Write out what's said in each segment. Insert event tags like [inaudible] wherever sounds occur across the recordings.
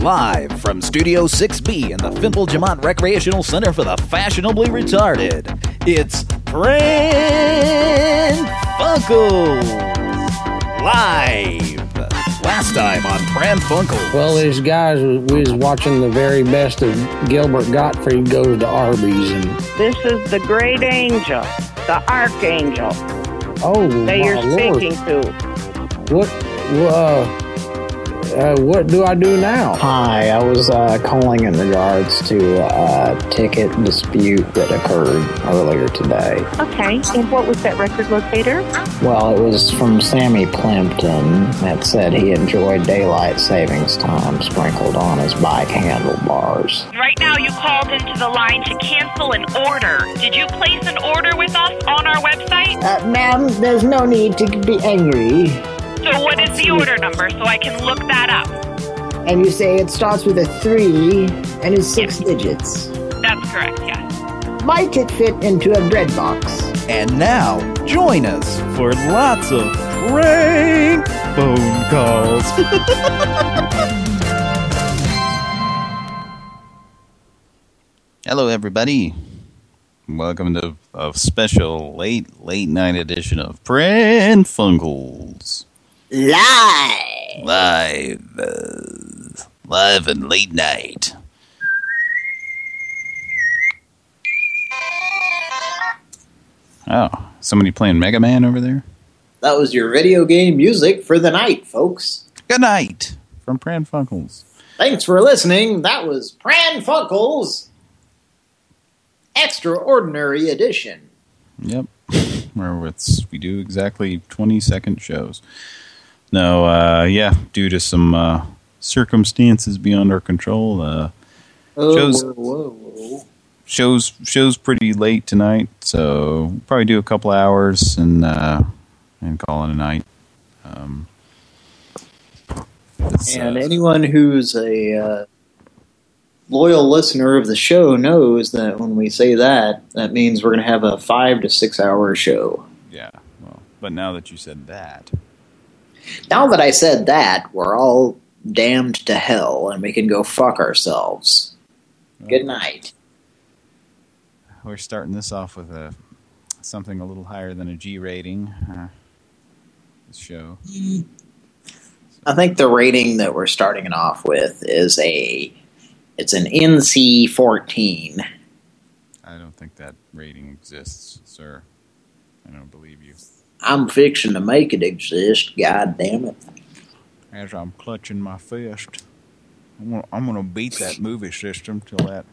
Live from Studio 6B in the Fimple Jamont Recreational Center for the Fashionably Retarded, it's Pran Funkels Live. Last time on Pran Funkels. Well, these guys, we was watching the very best of Gilbert Gottfried goes to the Arby's, and This is the great angel, the archangel oh that my you're lord, speaking to. what, uh, uh, what do I do now? Hi, I was uh, calling in regards to a ticket dispute that occurred earlier today. Okay, and what was that record locator? Well, it was from Sammy Plimpton that said he enjoyed daylight savings time sprinkled on his bike handlebars. Right now, you called into the line to cancel an order. Did you place an order with us on our website? Uh, ma'am, there's no need to be angry. So, what is the order number so I can look that up? And you say it starts with a three and is six digits. That's correct, yes. Might it fit into a bread box? And now, join us for lots of prank phone calls. [laughs] Hello, everybody. Welcome to a special late, late night edition of Pran Funkels. Live! Live. Uh, live and late night. Oh, somebody playing Mega Man over there? That was your video game music for the night, folks. Good night from Pran Funkels. Thanks for listening. That was Pran Funkels Extraordinary Edition. Yep. [laughs] Where it's, we do exactly 20 second shows. No, uh, yeah, due to some uh, circumstances beyond our control, uh, Oh, Shows- whoa, whoa, whoa. shows shows pretty late tonight, so we'll probably do a couple hours and uh, and call it a night. Um, And uh, anyone who's a uh, loyal listener of the show knows that when we say that, that means we're going to have a five to six hour show. yeah, well, but now that you said that, Now that I said that, we're all damned to hell and we can go fuck ourselves. Good night. we're starting this off with a something a little higher than a G rating. Uh, this show. I think the rating that we're starting it off with is a it's an NC fourteen. I don't think that rating exists, sir. I don't believe you. I'm fixing to make it exist. God damn it! As I'm clutching my fist, I'm gonna, I'm gonna beat that movie system till that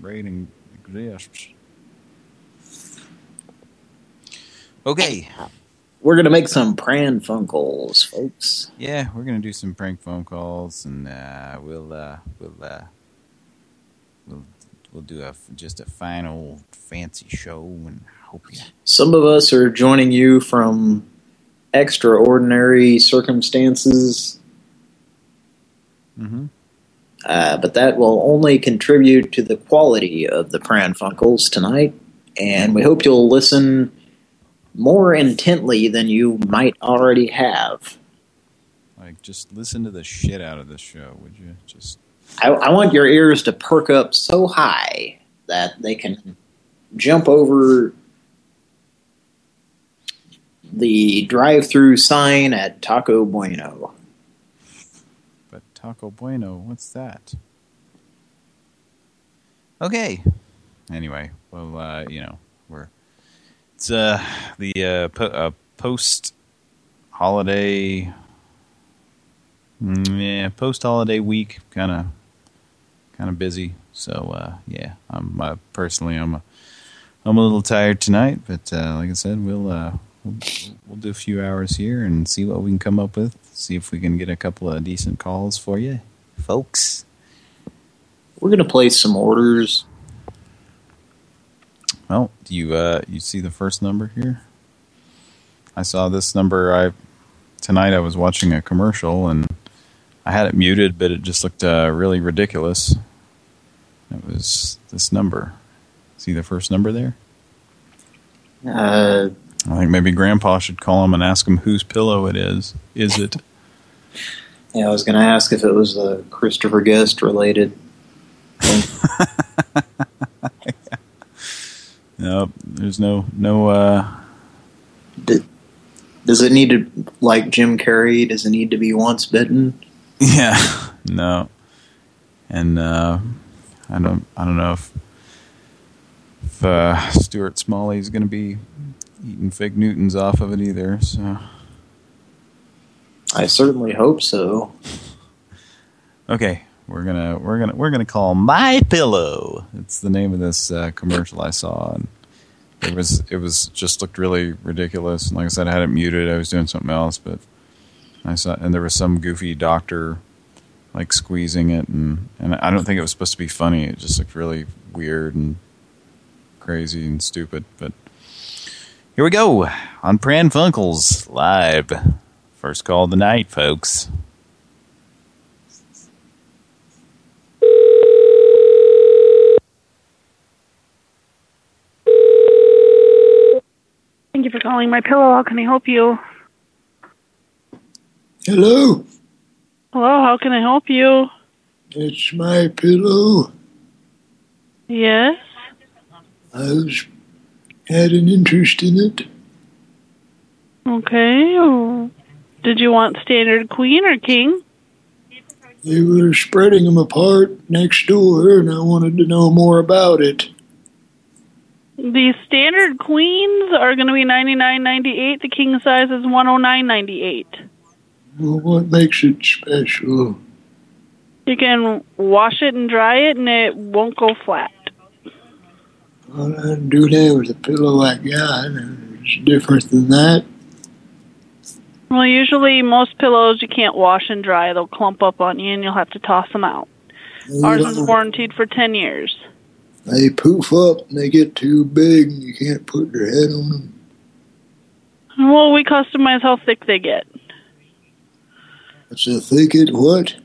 rating exists. Okay. We're gonna make some prank phone calls, folks. Yeah, we're gonna do some prank phone calls, and uh, we'll uh, we'll uh, we'll we'll do a just a final fancy show, and hope you. Some of us are joining you from extraordinary circumstances, Mm-hmm. uh, but that will only contribute to the quality of the pran funkels tonight. And we hope you'll listen more intently than you might already have. Like, just listen to the shit out of this show, would you? Just I, I want your ears to perk up so high that they can jump over the drive-through sign at Taco Bueno. But Taco Bueno, what's that? Okay. Anyway, well, uh, you know, we're it's uh the uh, po uh post holiday, yeah, post holiday week, kind of kind of busy. So uh, yeah, I'm uh, personally I'm a, I'm a little tired tonight, but uh, like I said, we'll uh, we'll, we'll do a few hours here and see what we can come up with. See if we can get a couple of decent calls for you, folks. We're going to place some orders. Well, do you uh you see the first number here? I saw this number. I tonight I was watching a commercial and I had it muted, but it just looked uh, really ridiculous. It was this number. See the first number there? Uh, I think maybe Grandpa should call him and ask him whose pillow it is. Is it? [laughs] Yeah, I was going to ask if it was a Christopher Guest related. [laughs] Nope, there's no no. uh Does it need to, like Jim Carrey, does it need to be once bitten? Yeah, [laughs] no, and uh I don't I don't know if if uh, Stuart Smalley's going to be eating fig Newtons off of it either. So I certainly hope so. [laughs] okay, we're gonna we're gonna we're gonna call my pillow. It's the name of this uh, commercial I saw, and it was it was just looked really ridiculous. And like I said, I had it muted. I was doing something else, but I saw and there was some goofy doctor like squeezing it, and and I don't think it was supposed to be funny. It just looked really weird and crazy and stupid. But here we go on Pran Funkels live. First call of the night, folks. Thank you for calling my pillow. How can I help you? Hello, Hello, how can I help you? it's my pillow. Yes. I was had an interest in it. Okay. oh, Did you want standard queen or king? They were spreading them apart next door, and I wanted to know more about it. The standard queens are going to be ninety nine ninety eight. The king size is one hundred nine ninety eight. Well, what makes it special? You can wash it and dry it, and it won't go flat. Well, I do that with the pillow I got. It's different than that. Well, usually most pillows you can't wash and dry. They'll clump up on you, and you'll have to toss them out. Ours is warranted for ten years. They poof up and they get too big, and you can't put your head on them. Well, we customize how thick they get. It's a thicket. What?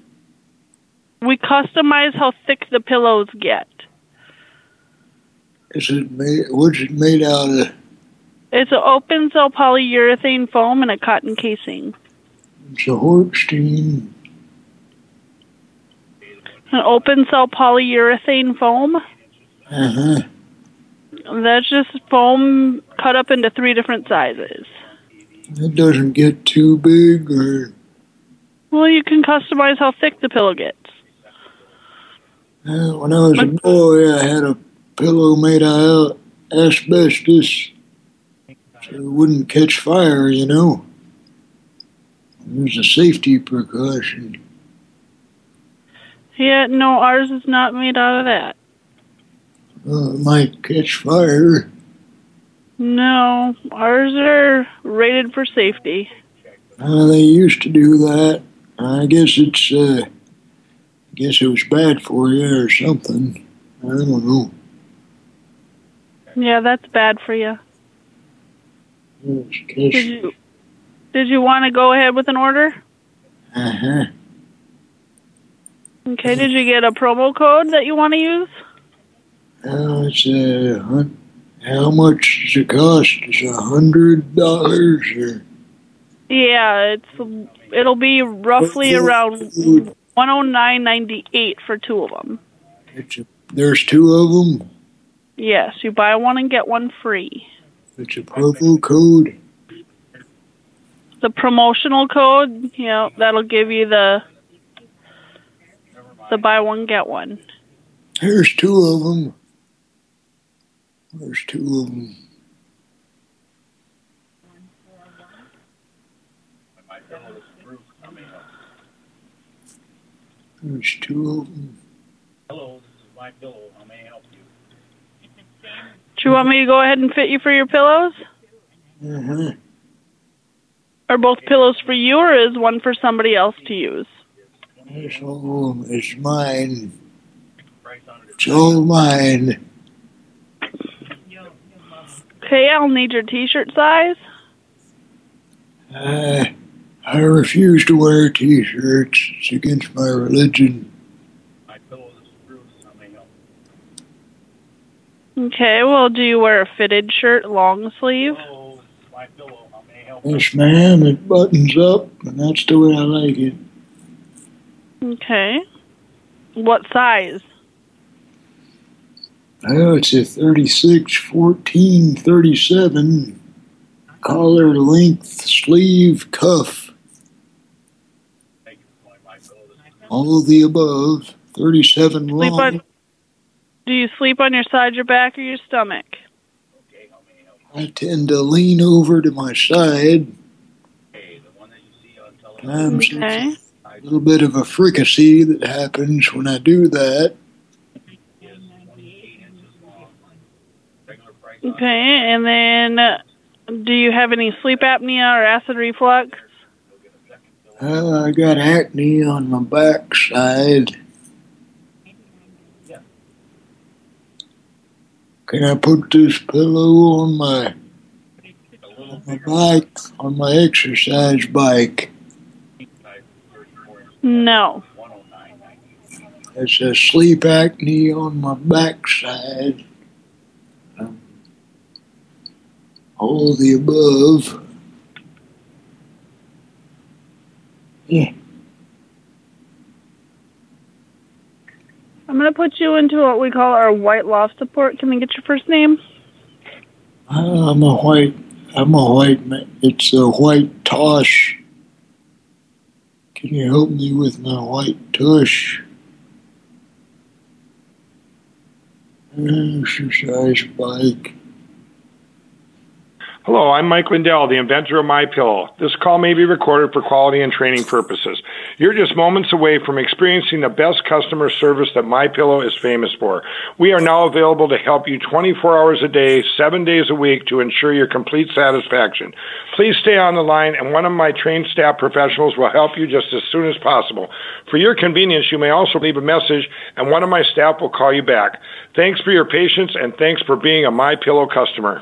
We customize how thick the pillows get. Is it made? What's it made out of? It's an open cell polyurethane foam and a cotton casing. It's a Holstein. An open cell polyurethane foam. Uh huh. That's just foam cut up into three different sizes. It doesn't get too big, or Well, you can customize how thick the pillow gets. uh, when I was a boy, I had a pillow made out of asbestos, so it wouldn't catch fire. You know, it was a safety precaution. Yeah, no, ours is not made out of that. It might catch fire. No, ours are rated for safety. Uh, they used to do that. I guess it's. Uh, I guess it was bad for you or something. I don't know. Yeah, that's bad for you. Did you Did you want to go ahead with an order? Uh-huh. Okay, did you get a promo code that you want to use? Uh, it's a hun- how much does it cost? It's a hundred dollars Yeah, it's it'll be roughly around one oh nine ninety eight for two of them. it's a, there's two of them. Yes, you buy one and get one free. It's a promo code. The promotional code, you know, that'll give you the the buy one get one. There's two of them. There's two of them. There's two of them. Hello, this is my pillow. How may I help you? Do you want me to go ahead and fit you for your pillows? Uh-huh. Are both pillows for you or is one for somebody else to use? It's all is mine. It's all mine. Okay, I'll need your t-shirt size. Uh, I refuse to wear t-shirts. It's against my religion. My pillow this is Bruce. How may I help Okay, well, do you wear a fitted shirt, long sleeve? Hello, my pillow. How may I help you? Yes, ma'am. It buttons up, and that's the way I like it. Okay. What size? Oh, it's a 36, 14, 37. Collar, length, sleeve, cuff. All of the above. 37 long. Do you sleep on your side, your back, or your stomach? I tend to lean over to my side. Times Okay. a little bit of a fricassee that happens when I do that. Okay, and then uh, do you have any sleep apnea or acid reflux? Uh, I got acne on my backside. Can I put this pillow on my on my bike, on my exercise bike? No. It's a sleep acne on my backside. Um, all the above. Yeah. I'm going to put you into what we call our white loft support. Can we get your first name? I'm a white. I'm a white man. It's a white tosh. Can you help me with my white tush? Exercise bike. Hello, I'm Mike Lindell, the inventor of My Pillow. This call may be recorded for quality and training purposes. You're just moments away from experiencing the best customer service that My Pillow is famous for. We are now available to help you 24 hours a day, 7 days a week to ensure your complete satisfaction. Please stay on the line and one of my trained staff professionals will help you just as soon as possible. For your convenience, you may also leave a message and one of my staff will call you back. Thanks for your patience and thanks for being a My Pillow customer.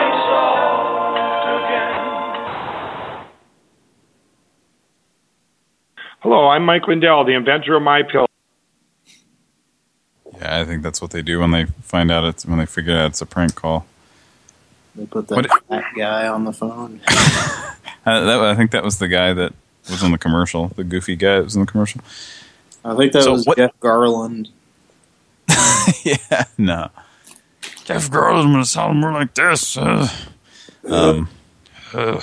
Hello, I'm Mike Lindell, the inventor of My pill. Yeah, I think that's what they do when they find out it's when they figure out it's a prank call. They put that What- [laughs] fat guy on the phone. [laughs] Uh, that, I think that was the guy that was in the commercial, the goofy guy that was in the commercial. I think that So was what- Jeff Garlin. [laughs] yeah, no. Jeff Garlin's gonna sound more like this. Uh, um, uh,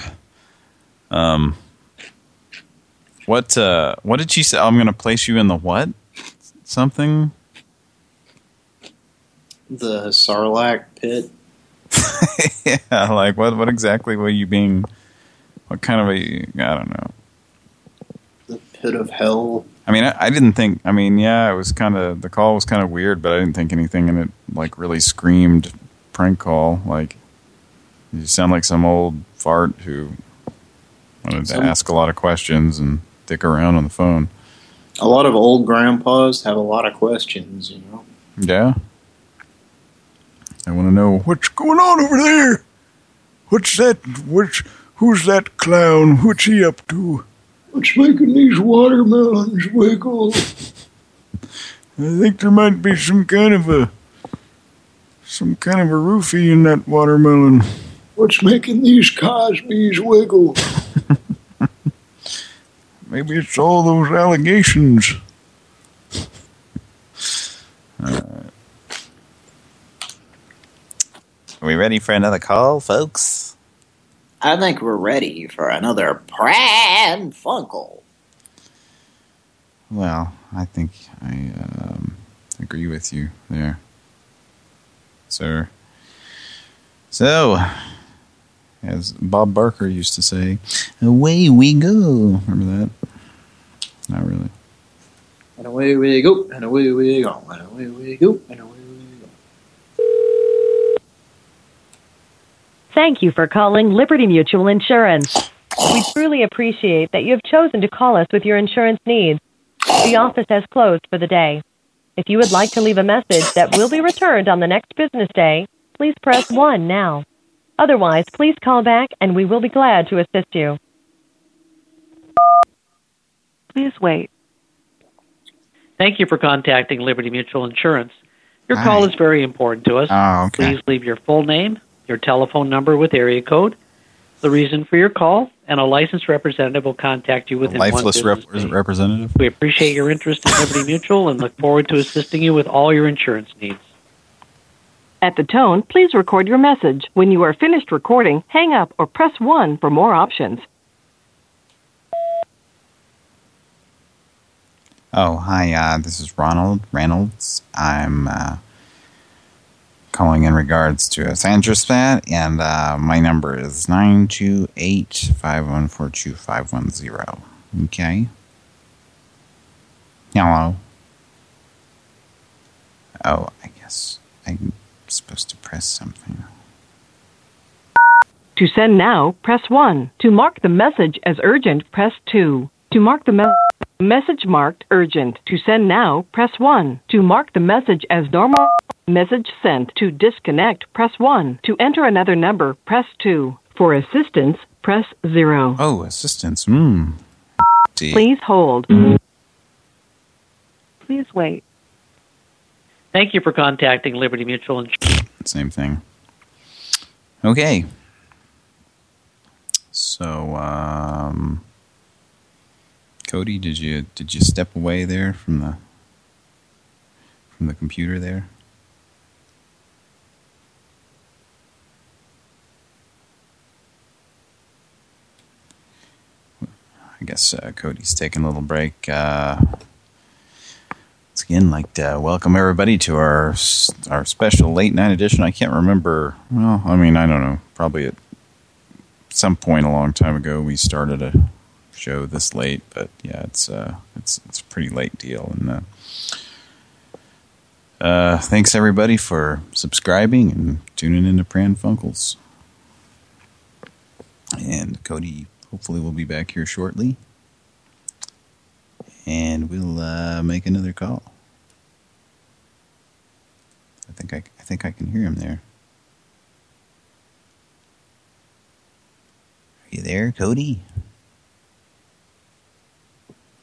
um, what? Uh, what did she say? I'm gonna place you in the what? Something? The Sarlacc pit. [laughs] yeah, like what? What exactly were you being? What kind of a? I don't know. The pit of hell. I mean, I, I didn't think. I mean, yeah, it was kind of the call was kind of weird, but I didn't think anything in it like really screamed prank call. Like you sound like some old fart who wanted to ask a lot of questions and dick around on the phone. A lot of old grandpas have a lot of questions, you know. Yeah, I want to know what's going on over there. What's that? Which? Who's that clown? What's he up to? What's making these watermelons wiggle? [laughs] I think there might be some kind of a some kind of a roofie in that watermelon. What's making these Cosbys wiggle? Maybe it's all those allegations. Alright. Are we ready for another call, folks? I think we're ready for another Pran Funkel. Well, I think I um, agree with you there, sir. So, as Bob Barker used to say, away we go. Remember that? Not really. And away we go, and away we go, and away we go, and away we go. Thank you for calling Liberty Mutual Insurance. We truly appreciate that you have chosen to call us with your insurance needs. The office has closed for the day. If you would like to leave a message that will be returned on the next business day, please press 1 now. Otherwise, please call back and we will be glad to assist you. Please wait. Thank you for contacting Liberty Mutual Insurance. Your call is very important to us. Oh, okay. Please leave your full name, your telephone number with area code, the reason for your call, and a licensed representative will contact you within one Lifeless business rep representative. We appreciate your interest in Liberty Mutual and look forward to assisting you with all your insurance needs. At the tone, please record your message. When you are finished recording, hang up or press 1 for more options. Oh, hi. Uh, this is Ronald Reynolds. I'm uh, calling in regards to a Sandra spat, and uh, my number is 928-514-2510. Okay? Hello? Oh, I guess I'm supposed to press something. To send now, press 1. To mark the message as urgent, press 2. To mark the me- message marked urgent. To send now, press 1. To mark the message as normal, message sent. To disconnect, press 1. To enter another number, press 2. For assistance, press 0. Oh, assistance. Hmm. Please hold. Please wait. Thank you for contacting Liberty Mutual Insurance. Same thing. Okay. So, um, Cody, did you did you step away there from the from the computer there? I guess uh, Cody's taking a little break. Uh, once again, like to welcome everybody to our our special late night edition. I can't remember. Well, I mean, I don't know. Probably at some point a long time ago, we started a show this late. But yeah, it's uh, it's it's a pretty late deal. And uh, uh, thanks everybody for subscribing and tuning into Pran Funkels. And Cody hopefully will be back here shortly. And we'll uh, make another call. I think I, I think I can hear him there. Are you there, Cody?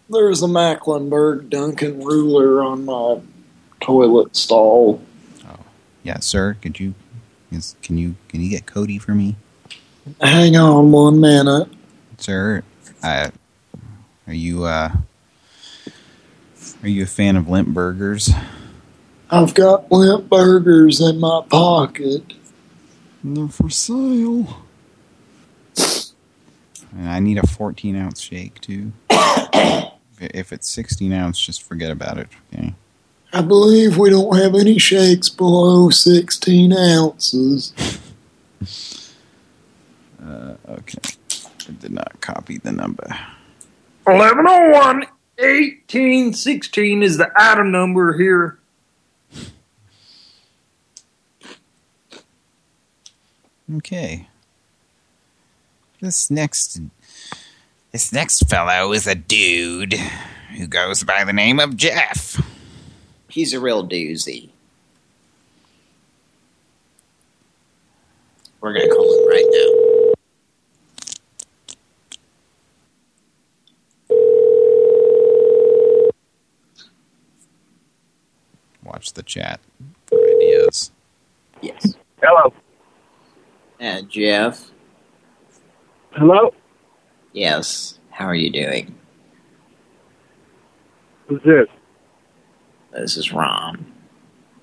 There's a Mecklenburg Duncan ruler on my toilet stall. Oh, yeah, sir. Could you? Is, can you? Can you get Cody for me, Hang on one minute. sir? Uh, are you? Uh, are you a fan of limp burgers? I've got limp burgers in my pocket. They're for sale. And I need a 14 ounce shake too. [coughs] if if it's 16 ounce, just forget about it. Okay. I believe we don't have any shakes below 16 ounces. [laughs] Uh, okay. I did not copy the number. 1101 1816 is the item number here. Okay. This next this next fellow is a dude who goes by the name of Jeff. He's a real doozy. We're gonna call him right now. Watch the chat for ideas. Yes. Hello. Uh, Jeff. Hello? Yes. How are you doing? Who's this? This is Ron.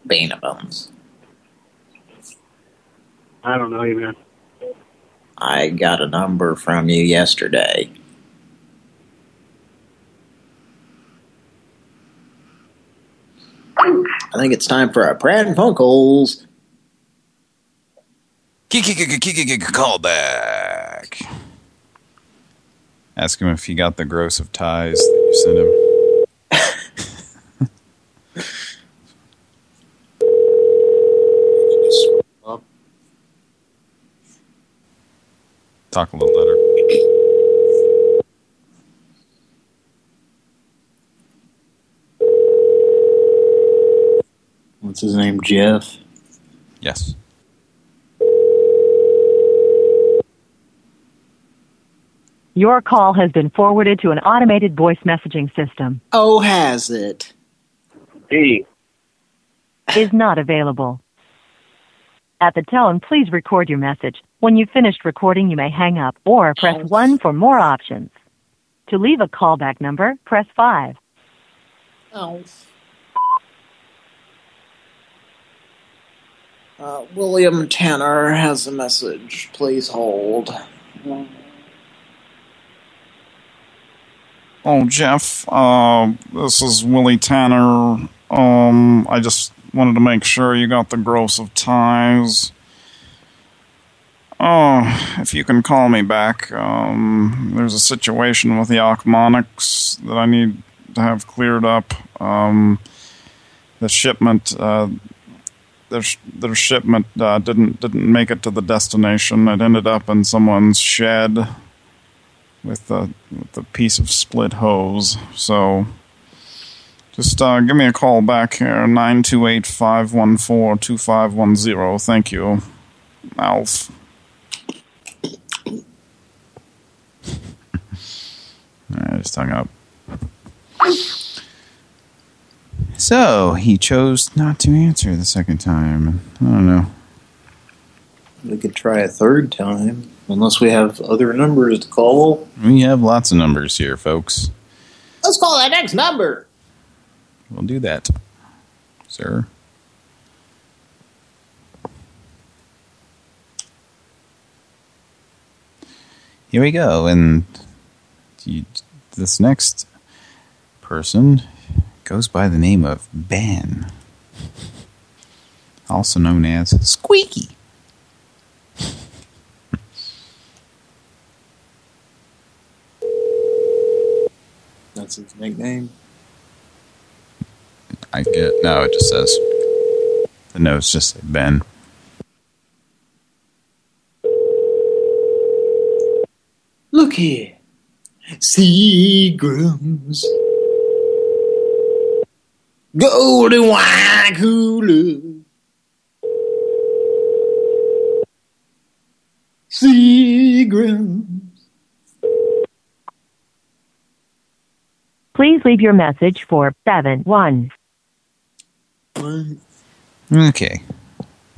Bones. I don't know you, man. I got a number from you yesterday. I think it's time for our Pran Funkels. Call back. Ask him if he got the gross of ties that you sent him. Talk a little better. What's his name, Jeff? Yes. Your call has been forwarded to an automated voice messaging system. Oh, has it? Hey. Is not available. At the tone, please record your message. When you've finished recording, you may hang up or press 1 for more options. To leave a callback number, press 5. Oh. Uh, William Tanner has a message. Please hold. Oh, Jeff, uh, this is Willie Tanner. Um, I just wanted to make sure you got the gross of ties. Oh, if you can call me back. Um, there's a situation with the Ochmoneks that I need to have cleared up. Um, the shipment, uh, their, their shipment uh, didn't didn't make it to the destination. It ended up in someone's shed with the with a piece of split hose. So just uh, give me a call back here, 928-514-2510. Thank you, Alf. I just hung up. So, he chose not to answer the second time. I don't know. We could try a third time, unless we have other numbers to call. We have lots of numbers here, folks. Let's call that next number. We'll do that, sir. Here we go, and you, this next person goes by the name of Ben, also known as Squeaky. That's his nickname. I get no, it just says the notes just say Ben. Look here. Seagrams. Golden wine cooler. Seagrams. Please leave your message for 7 1. Okay.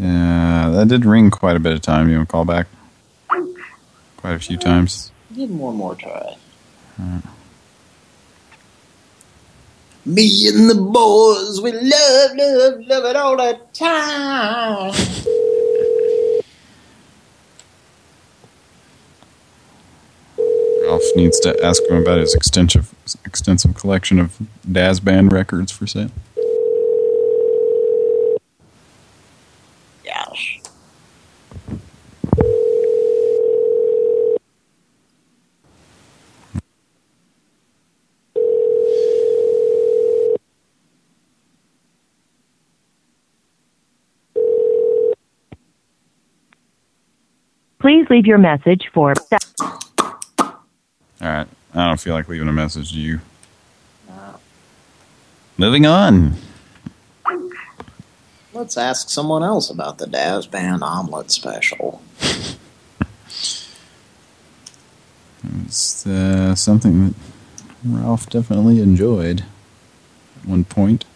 Uh, that did ring quite a bit of time. You want to call back? Quite a few times. Give him one more try. Uh, Me and the boys, we love, love, love it all the time. Ralph needs to ask him about his extensive extensive collection of Daz Band records for sale. Yes. Please leave your message for. All right. I don't feel like leaving a message to you. Moving on. Let's ask someone else about the Daz Band omelet special. It's uh, something that Ralph definitely enjoyed at one point.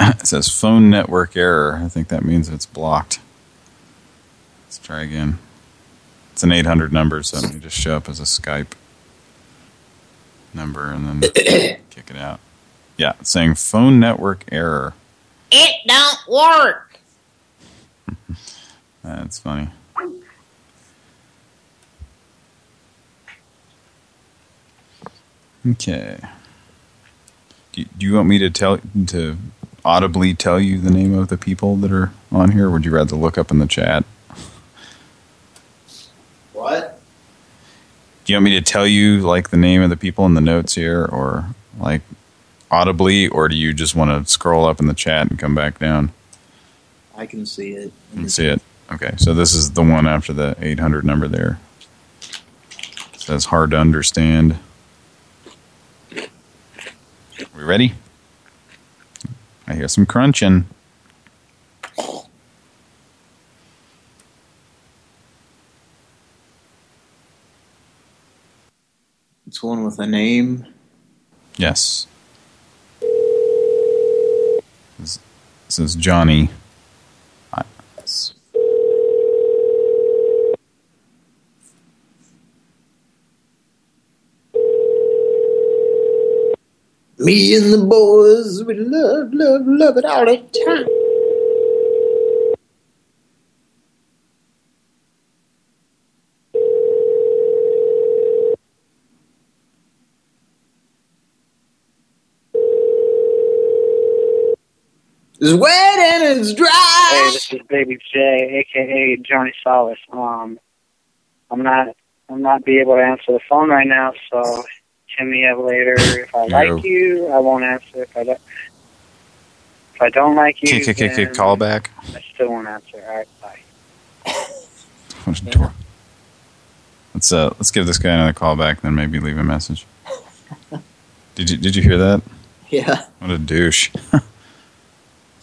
it says phone network error. I think that means it's blocked. Let's try again. It's an 800 number, so let me just show up as a Skype number and then [coughs] kick it out. Yeah, it's saying phone network error. It don't work. [laughs] That's funny. Okay. Do, do you want me to tell to audibly tell you the name of the people that are on here? Or would you rather look up in the chat? What? Do you want me to tell you like the name of the people in the notes here, or like audibly, or do you just want to scroll up in the chat and come back down? I can see it. You can see it. Okay, so this is the one after the 800 number there. It says hard to understand. We ready? I hear some crunching. It's one with a name. Yes. This, this is Johnny. I, Me and the boys, we love, love, love it all the time. It's wet and it's dry. Hey, this is Baby J, aka Johnny Solace. Um, I'm not, I'm not be able to answer the phone right now, so hit me up later. If I like you, I won't answer. If I don't, if I don't like you, kick, kick, kick, kick, call back. I still won't answer. All right, bye. What a door. Let's uh, let's give this guy another call back, and then maybe leave a message. [laughs] Did you did you hear that? Yeah. What a douche. [laughs]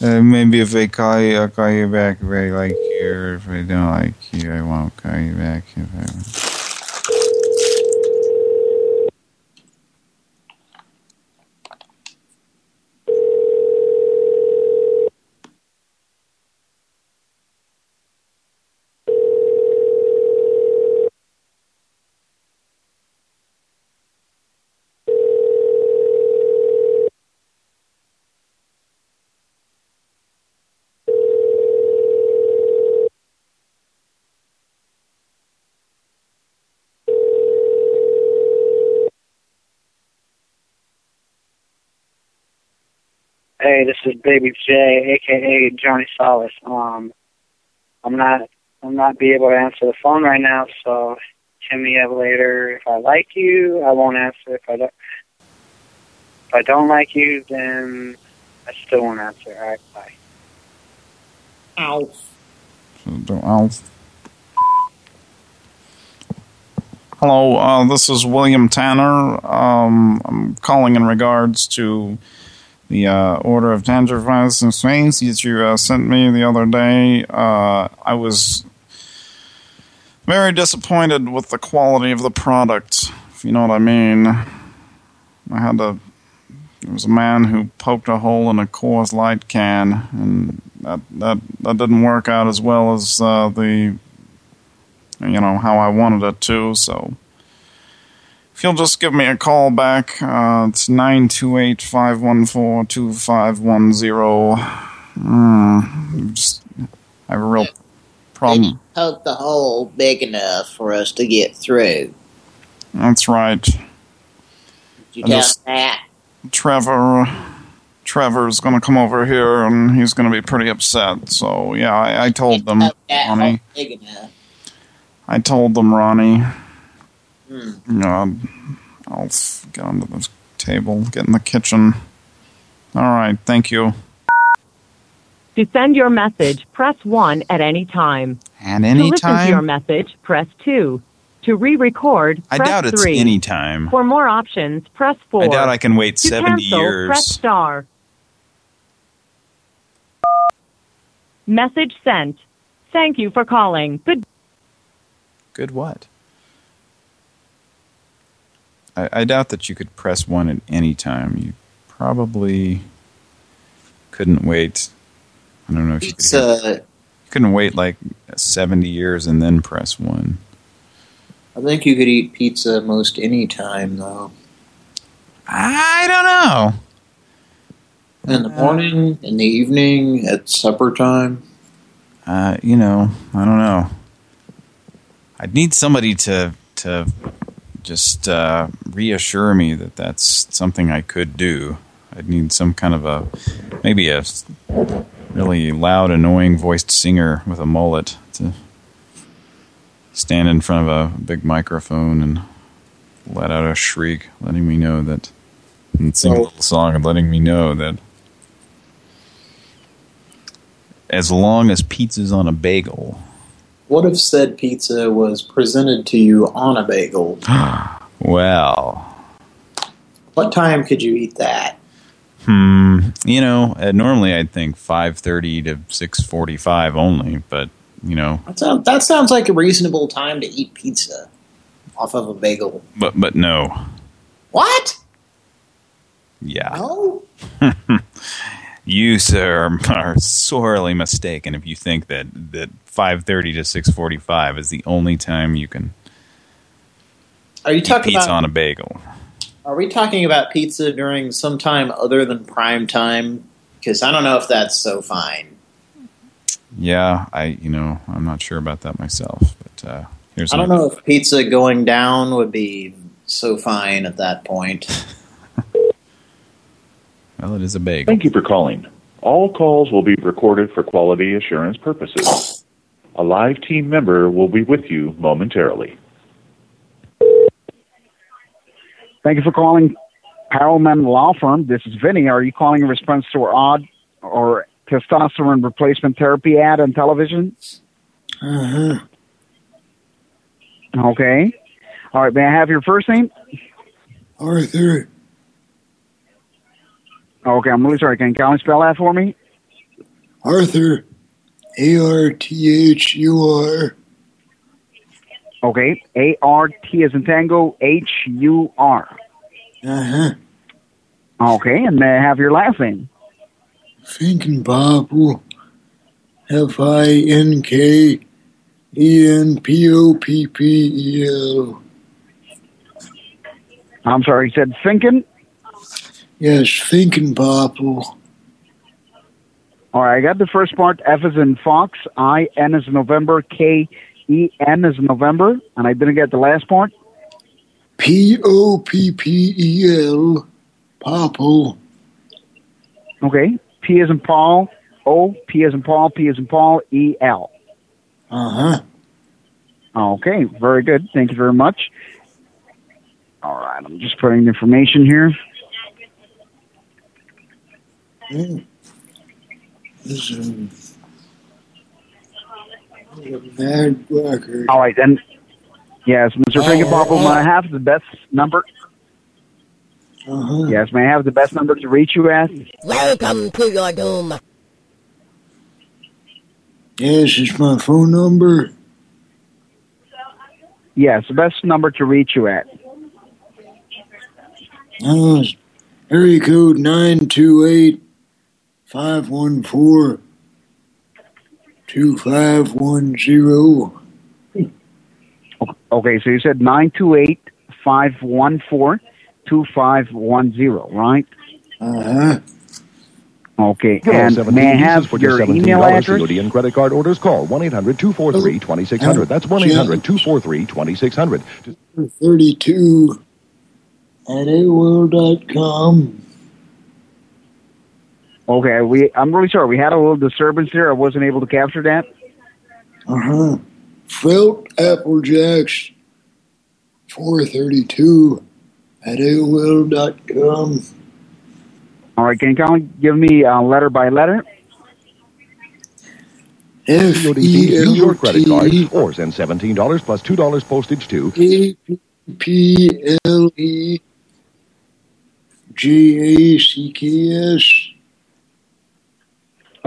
uh, maybe if they call you, I'll call you back if I like you, or if I don't like you, I won't call you back. If I... Hey, this is Baby J, aka Johnny Solace. Um, I'm not, I'm not be able to answer the phone right now, so hit me up later. If I like you, I won't answer. If I don't, if I don't like you, then I still won't answer. All right, bye. Ow. So don't- I'll- Hello, uh, this is William Tanner. Um, I'm calling in regards to the uh, order of tangerines and swings that you uh, sent me the other day. Uh, I was very disappointed with the quality of the product, if you know what I mean. I had a there was a man who poked a hole in a Coors Light can, and that that that didn't work out as well as uh, the you know how I wanted it to. So if you'll just give me a call back, uh, it's nine two eight five one four two five one zero. Mm, just I have a real problem. Poke the hole big enough for us to get through. That's right. Did you And tell this- that? Trevor, Trevor's going to come over here and he's going to be pretty upset. So yeah, I, I told them, Poke that hole Ronnie. I told them, Ronnie. Uh, I'll get under the table, get in the kitchen. All right, thank you. To send your message, press 1 at any time. At any to listen to your message, press 2. To re-record, I press doubt it's 3. any time. For more options, press 4. I doubt I can wait to 70 cancel, years. press star. Message sent. Thank you for calling. Good Good what? I, I doubt that you could press one at any time. You probably couldn't wait. I don't know if you could. It's uh, you couldn't wait like 70 years and then press one. I think you could eat pizza most any time though. I don't know. In the morning, in the evening, at supper time. Uh, you know, I don't know. I'd need somebody to to just uh, reassure me that that's something I could do. I'd need some kind of a maybe a really loud, annoying voiced singer with a mullet to stand in front of a big microphone and let out a shriek, letting me know that, and sing a little song and letting me know that as long as pizza's on a bagel. What if said pizza was presented to you on a bagel? [gasps] Well, What time could you eat that? Hmm. You know, uh, normally I'd think 5.30 to 6.45 only, but, you know, That sounds, that sounds like a reasonable time to eat pizza off of a bagel. but but no. What? Yeah. No? [laughs] You, sir, are sorely mistaken if you think that, that 5.30 to 6.45 is the only time you can Are you eat talking pizza about? on a bagel. Are we talking about pizza during some time other than prime time? Because I don't know if that's so fine. Yeah, I, you know, I'm not sure about that myself, but uh, here's I don't know if pizza going down would be so fine at that point. [laughs] Well, it is a bagel. Thank you for calling. All calls will be recorded for quality assurance purposes. A live team member will be with you momentarily. Thank you for calling Parelman Law Firm. This is Vinny. Are you calling in response to our odd or testosterone replacement therapy ad on television? Uh-huh. Okay. All right. May I have your first name? Arthur. Okay. I'm really sorry. Can you kindly spell that for me? Arthur. A-R-T-H-U-R. Okay. A R T as in Tango H U R. Uh-huh. Okay. And I have your last name? Finkenpoppel. F-I-N-K-E-N-P-O-P-P-E-L. I'm sorry. You said Finken? Yes, Finkenpoppel. All right. I got the first part. F is in Fox. I N is November. K E N is November. And I didn't get the last part. P-O-P-P-E-L. Popple. Okay. P is in Paul. O. P is in Paul. P is in Paul. E L. Uh-huh. Okay. Very good. Thank you very much. All right. I'm just putting the information here. Yeah. This is a mad record. All right. Then. Yes, Mr. Fingerpopple, may I have the best number? Uh-huh. Yes, may I have the best number to reach you at? Welcome to your doom. Yes, it's my phone number. Yes, the best number to reach you at. Uh, area code 928 514 2510. Okay, so you said 928 514 2510, right? Uh huh. Okay, Get and 17 may I pieces have for your just $17 email address? COD and credit card orders, call 1-800-243-2600. That's 1-800-243-2600. 32 at AOL.com. Okay, we I'm really sorry. We had a little disturbance there. I wasn't able to capture that. Uh huh. Felt Applejacks 432 at AOL.com. All right, can you kindly give me uh, letter by letter? F COD E fees, use your L credit T card or send $17 plus $2 postage to A P L E J A C K S.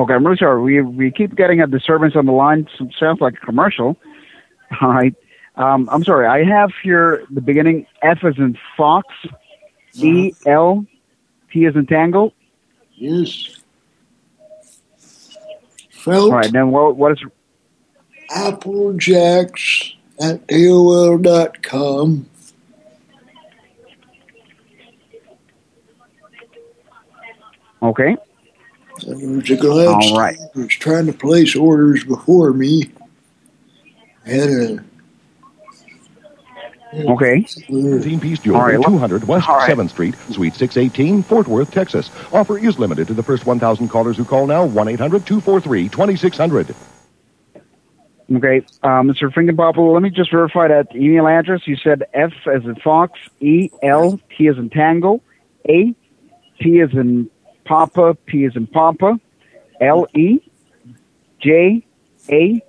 Okay, I'm really sorry. We we keep getting a disturbance on the line. Sounds like a commercial. [laughs] All right. Um, I'm sorry. I have here the beginning F is in Fox, E L T is in Tango. Yes. Felt All right. Then what what is Applejacks at AOL.com. okay? There was a glad All right. was trying to place orders before me. I had a Okay. 17-piece jewelry, look- 200 West all right. 7th Street, Suite 618, Fort Worth, Texas. Offer is limited to the first 1,000 callers who call now, 1-800-243-2600. Okay, uh, Mr. Fingerpopple, let me just verify that email address. You said F as in Fox, E L T as in Tango, A T as in Papa, P as in Papa, L E J A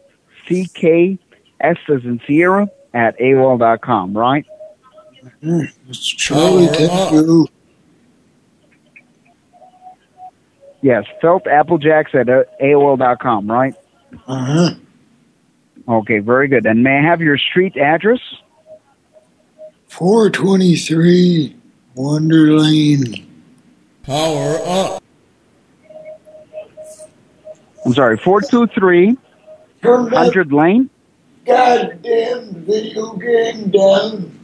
C K S as in Sierra at AOL.com, right? It's Charlie Tango. Yes, feltapplejacks at uh, AOL.com, right? Uh huh. Okay, very good. And may I have your street address? 423 Wonder Lane. Power up. I'm sorry, 423 100 Lane? goddamn video game down.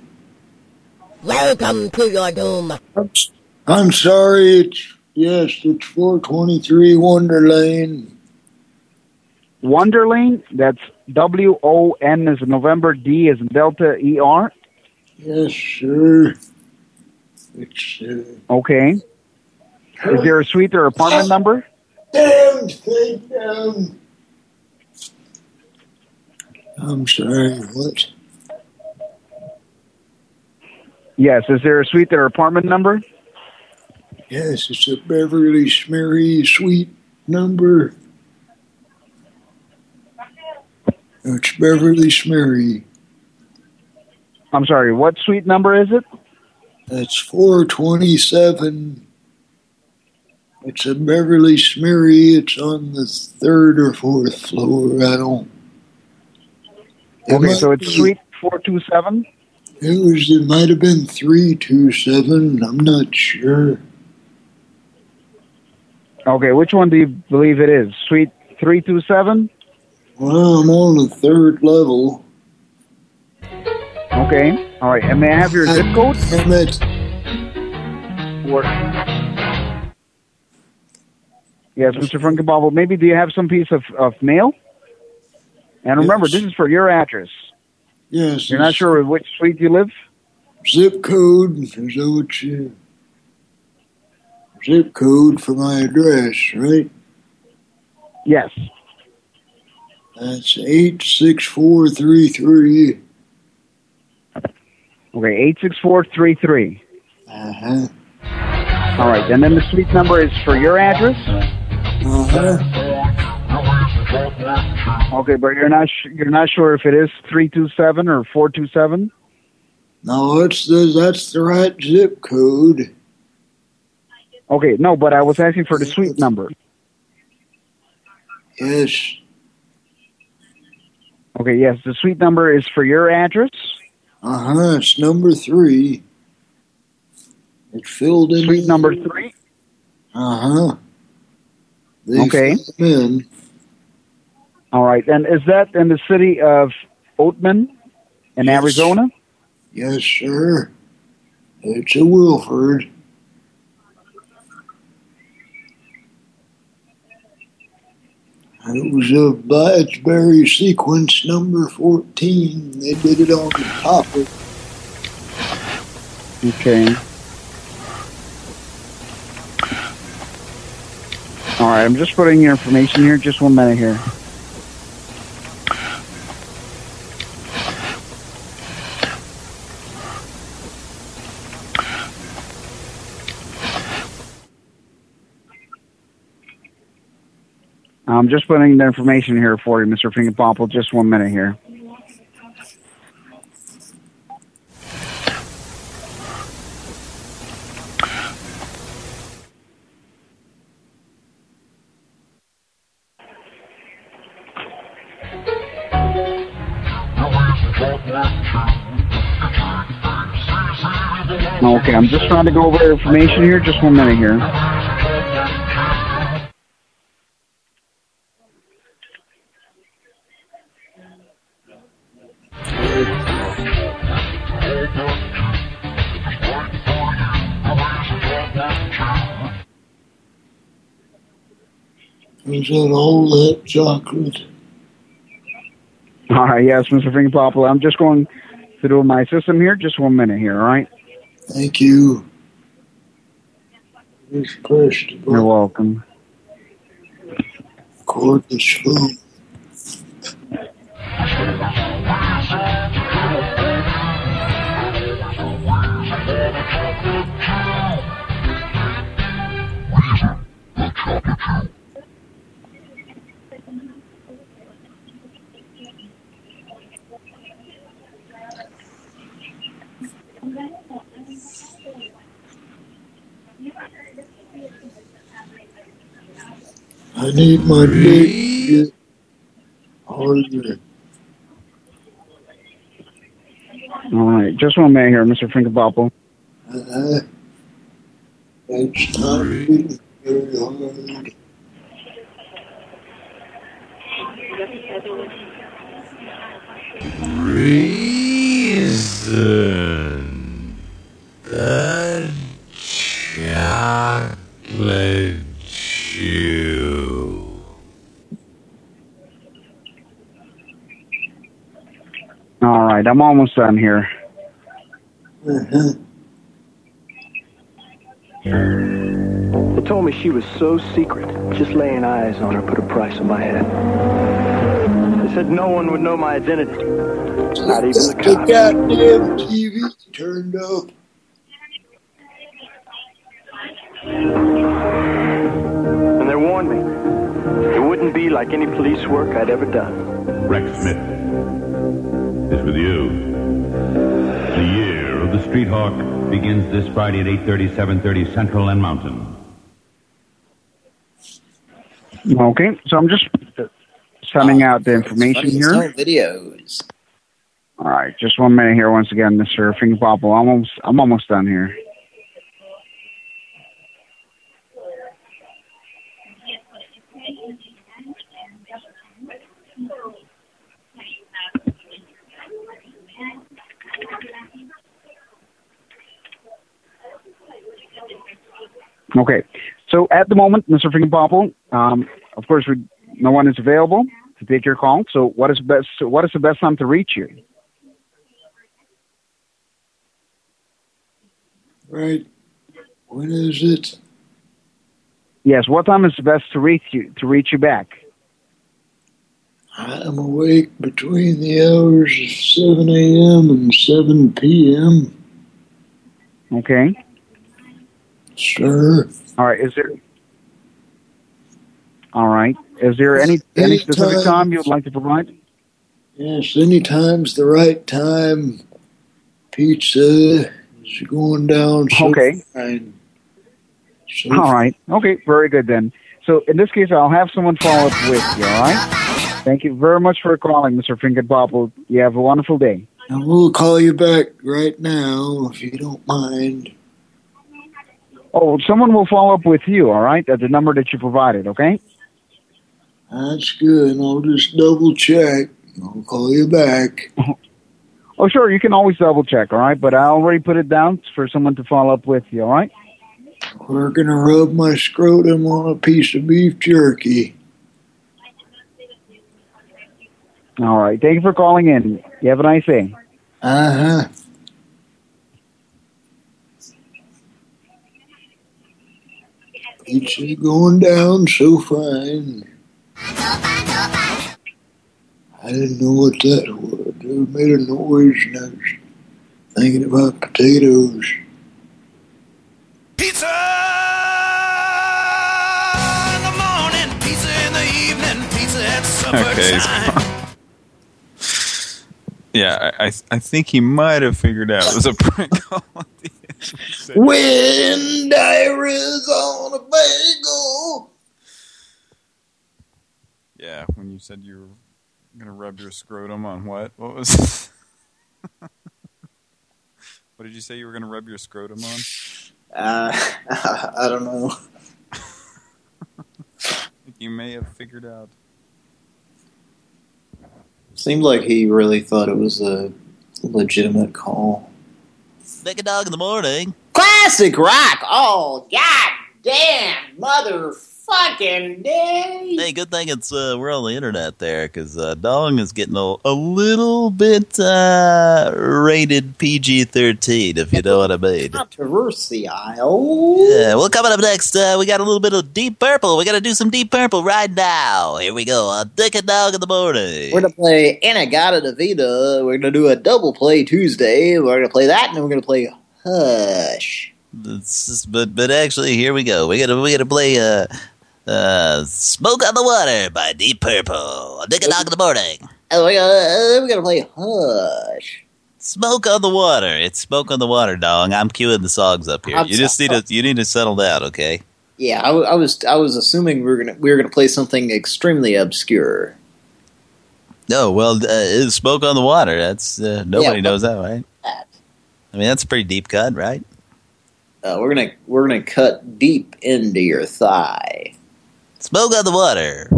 Welcome to your doom. I'm sorry, it's, yes, it's 423 Wonder Lane. Wonder Lane? That's W O N is November, D is Delta, E R? Yes, sir. It's, uh, Okay. Is there a suite or apartment number? damn thing down. I'm sorry, what? Yes. Is there a suite or apartment number? Yes, it's a Beverly Smerry suite number. It's Beverly Smerry. I'm sorry, what suite number is it? That's 427. It's a Beverly Smerry. It's on the third or fourth floor. I don't. Okay, so it's be- suite 427? It was. It might have been 327. I'm not sure. Okay, which one do you believe it is? Suite 327? Well, I'm on the third level. Okay. All right. And may I have your zip code? Damn it. Yes, Mr. Funkenbobble, maybe do you have some piece of, of mail? And remember, Yes. this is for your address. Yes. You're not sure which suite you live? Zip code. Is that what you? Zip code for my address, right? Yes. That's eight six four three three. Okay, 86433. Uh-huh. All right, and then the suite number is for your address? Uh-huh. Okay, but you're not sh- you're not sure if it is 327 or 427? No, it's the that's the right zip code. Okay, no, but I was asking for the suite number. Yes. Okay, yes, the suite number is for your address? Uh-huh. It's number three. It filled in. Suite number three? Uh-huh. They Okay. in. All right, and is that in the city of Oatman in Yes. Arizona? Yes, sir. It's a Wilford. It was a Blatchberry sequence number 14. They did it on the top of Okay. All right, I'm just putting your information here. Just one minute here. I'm just putting the information here for you, Mr. Fingerpopple. Just one minute here. Okay, I'm just trying to go over information here. Just one minute here. Is that all that chocolate? All right, yes, Mr. Fingerpopple. I'm just going through my system here. Just one minute here, all right? Thank you. You're welcome. Gorgeous food. The I need my dick to get harder. All right, just one minute here, Mr. Finkerbopple. Uh, it's not getting very hard. Reason the chocolate chew. All right, I'm almost done here. Uh-huh. They told me she was so secret. Just laying eyes on her put a price on my head. They said no one would know my identity. Not even the cops. The cops. goddamn TV turned up. And they warned me. It wouldn't be like any police work I'd ever done. Rex Smith is with you. The year of the Street Hawk begins this Friday at 8.30, 7.30 Central and Mountain. Okay, so I'm just sending out the information here. videos. All right, just one minute here. Once again, Mr. Finkerbopple. I'm almost, I'm almost done here. Okay, so at the moment, Mr. Finkerbopple, um, of course, we, no one is available to take your call. So, what is best? What is the best time to reach you? Right. When is it? Yes, what time is the best to reach you to reach you back? I'm awake between the hours of 7 a.m. and 7 p.m. Okay. Sure. All right. Is there? All right. Is there any any specific time you would like to provide? Yes, Any time's the right time. Pizza is going down so Okay. So All right. Okay. Very good then. So in this case, I'll have someone follow up with you. All right. Thank you very much for calling, Mr. Finkerbopple. You have a wonderful day. I will call you back right now if you don't mind. Oh, someone will follow up with you. All right, at the number that you provided. Okay. That's good. I'll just double check. I'll call you back. [laughs] Oh, sure. You can always double check. All right, but I already put it down for someone to follow up with you. All right. We're gonna rub my scrotum on a piece of beef jerky. All right. Thank you for calling in. You have a nice day. Uh huh. Pizza going down so fine. I didn't know what that was. It made a noise and I was thinking about potatoes. Pizza in the morning, pizza in the evening, pizza at supper Okay. [laughs] time. yeah, I, I I think he might have figured out it was a prank call. [laughs] [laughs] [laughs] When diarrhea's on a bagel. Yeah, when you said you were gonna rub your scrotum on what? What was? [laughs] what did you say you were gonna rub your scrotum on? Uh, [laughs] I don't know. You may have figured out. Seemed like he really thought it was a legitimate call. Stick a dog in the morning. Classic rock. Oh, god damn, motherfucking day. Hey, good thing it's uh, we're on the internet there, because uh, Dong is getting a, a little bit uh, rated PG-13, if you know what I mean. Controversial. Yeah, well, coming up next, uh, we got a little bit of Deep Purple. We got to do some Deep Purple right now. Here we go on Dick and Dog in the morning. We're gonna play In-A-Gadda-Da-Vida. We're gonna do a double play Tuesday. We're gonna play that, and then we're gonna play Hush. Just- but but actually, here we go. We gotta we gotta play uh uh Smoke on the Water by Deep Purple. Dick and Dog in the morning. Oh, we're gonna, uh, we're gonna play Hush. Smoke on the water. It's smoke on the water, dog. I'm queuing the songs up here. I'm you just need to you need to settle down, okay? Yeah, I, I was I was assuming we were gonna we were gonna play something extremely obscure. No, well, uh, it's smoke on the water. That's uh, nobody Yeah, knows that, right? I mean, that's a pretty deep cut, right? Uh, we're gonna we're gonna cut deep into your thigh. Smoke on the water.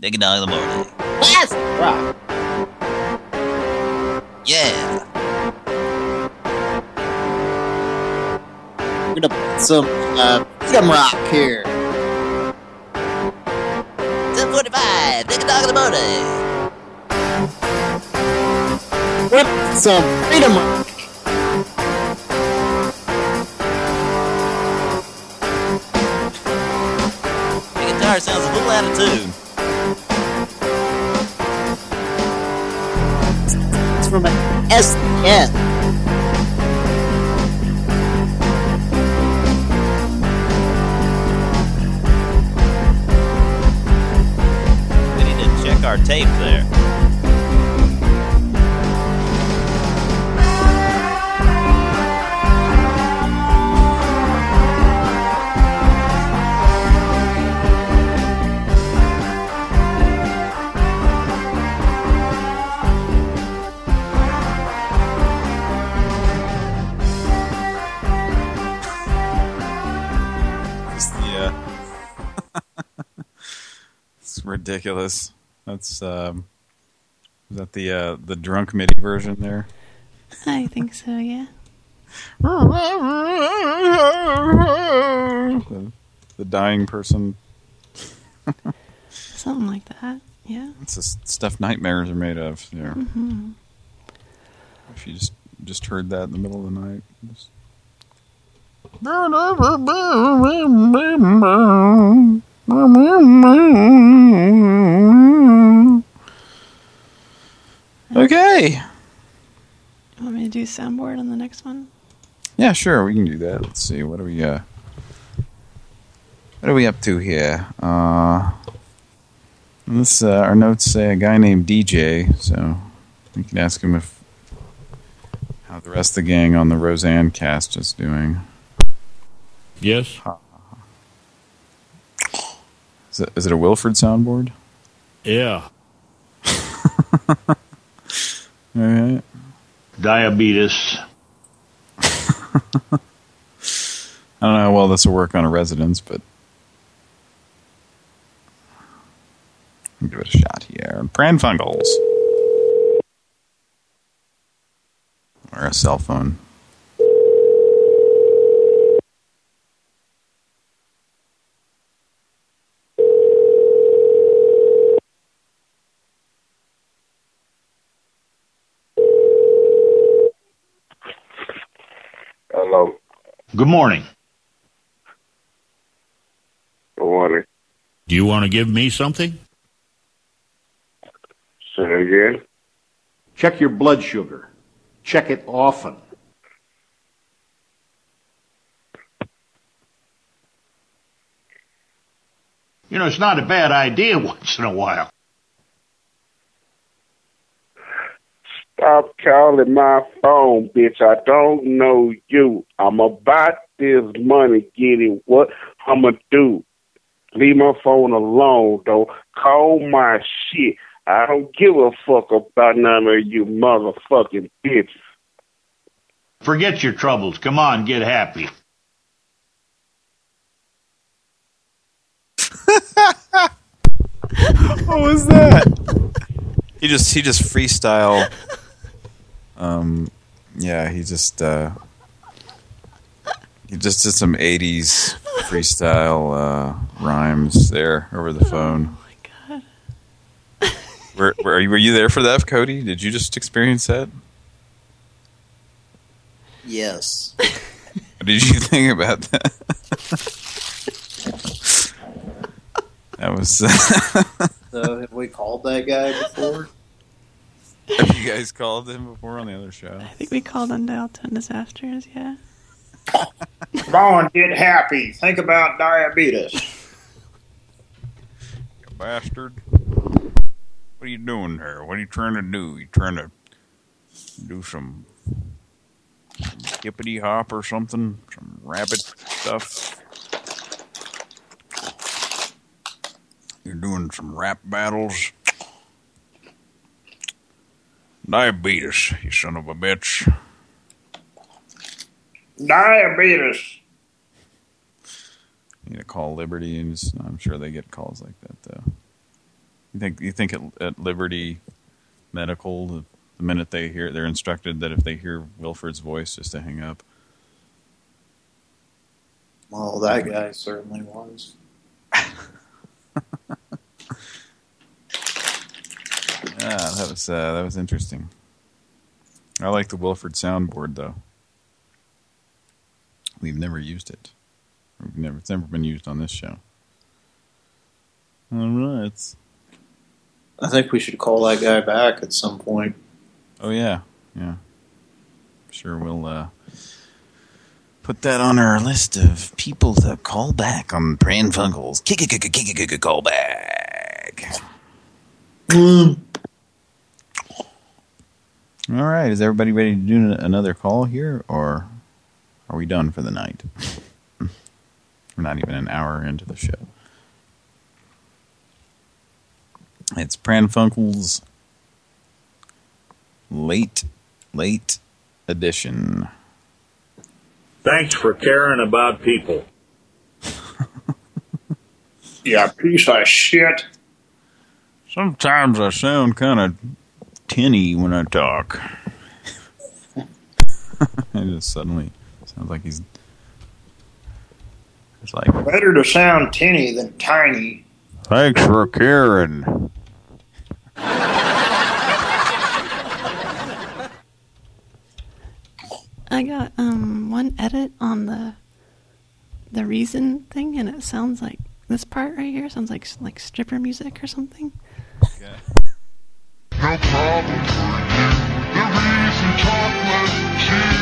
Dig it down in the morning. Yes, rock. Yeah. We're gonna put some uh, freedom rock here. 1045. Dig it down in the morning. We're put some freedom rock. Guitar sounds a little out of tune. It's from an SN. We need to check our tape there. Ridiculous. That's um, is that the uh, the drunk MIDI version there? I think so, yeah. the, [laughs] the dying person. [laughs] Something like that, yeah. It's the stuff nightmares are made of. Yeah. hmm If you just just heard that in the middle of the night. Just... [laughs] Okay. You want me to do soundboard on the next one? Yeah, sure, we can do that. Let's see, what are we uh what are we up to here? Uh this uh, our notes say a guy named DJ, so we can ask him if how the rest of the gang on the Roseanne cast is doing. Yes. Is it, is it a Wilford soundboard? Yeah. [laughs] All right. Diabetes. [laughs] I don't know how well this will work on a residence, but I'll give it a shot here. Pran Funkels. Or a cell phone. Hello. Good morning. Good morning. Do you want to give me something? Say again. Check your blood sugar. Check it often. You know, it's not a bad idea [laughs] once in a while. Stop calling my phone, bitch. I don't know you. I'm about this money getting what I'ma do. Leave my phone alone, though. Call my shit. I don't give a fuck about none of you motherfucking bitches. Forget your troubles. Come on, get happy. [laughs] what was that? He just he just freestyle. Um, yeah, he just uh, he just did some '80s freestyle uh, rhymes there over the phone. Oh my god! [laughs] Were were you, were you there for that, Cody? Did you just experience that? Yes. What did you think about that? [laughs] that was. [laughs] So have we called that guy before? Have you [laughs] guys called him before on the other show? I think we called on Dial 10 Disasters, yeah. Come on, get happy. Think about diabetes. You bastard. What are you doing there? What are you trying to do? You trying to do some, some hippity hop or something? Some rabbit stuff? You're doing some rap battles. Diabetes, you son of a bitch. Diabetes. You need to call Liberty, and just, I'm sure they get calls like that, though. You think you think at, at Liberty Medical, the, the minute they hear, they're instructed that if they hear Wilford's voice, just to hang up. Well, that guy certainly was. Yeah, that was uh, that was interesting. I like the Wilford soundboard though. We've never used it. We've never it's never been used on this show. All right. I think we should call that guy back at some point. Oh yeah, yeah. Sure, we'll uh, put that on our list of people to call back on Pran Funkels. Kick kick kick kick kick call back. All right, is everybody ready to do another call here, or are we done for the night? We're [laughs] not even an hour into the show. It's Pran Funkel's late, late edition. Thanks for caring about people. [laughs] Yeah, piece of shit. Sometimes I sound kind of tinny when I talk. [laughs] it just suddenly sounds like he's it's like Better to sound tinny than tiny. thanks for caring. I got um one edit on the the reason thing, and it sounds like this part right here sounds like like stripper music or something. [laughs] No problem for you. The reason chocolate chew.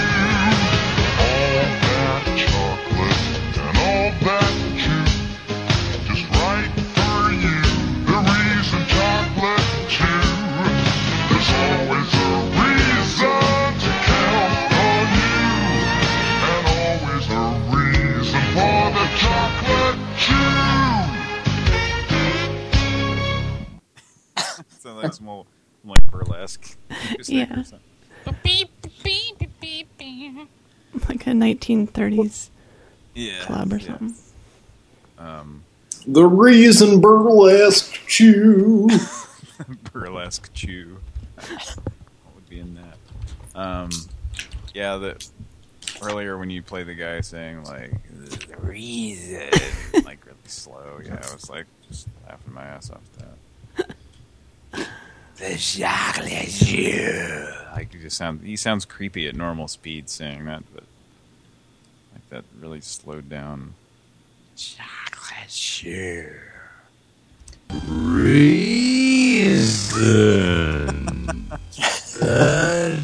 All that chocolate and all that chew. Just right for you. The reason chocolate chew. There's always a reason to count on you. And always a reason for the chocolate chew. Sounds like some old, [laughs] like burlesque. music or Yeah. something. Like a 1930s Yeah, club or yeah. something. Um, The reason burlesque chew. [laughs] burlesque chew. what would be in that? Um, yeah, the earlier when you play the guy saying like the reason, like really slow. Yeah, I was like just laughing my ass off that. The chocolate chew. Like he just sound he sounds creepy at normal speed saying that, but like that really slowed down. Chocolate chew. Reason. The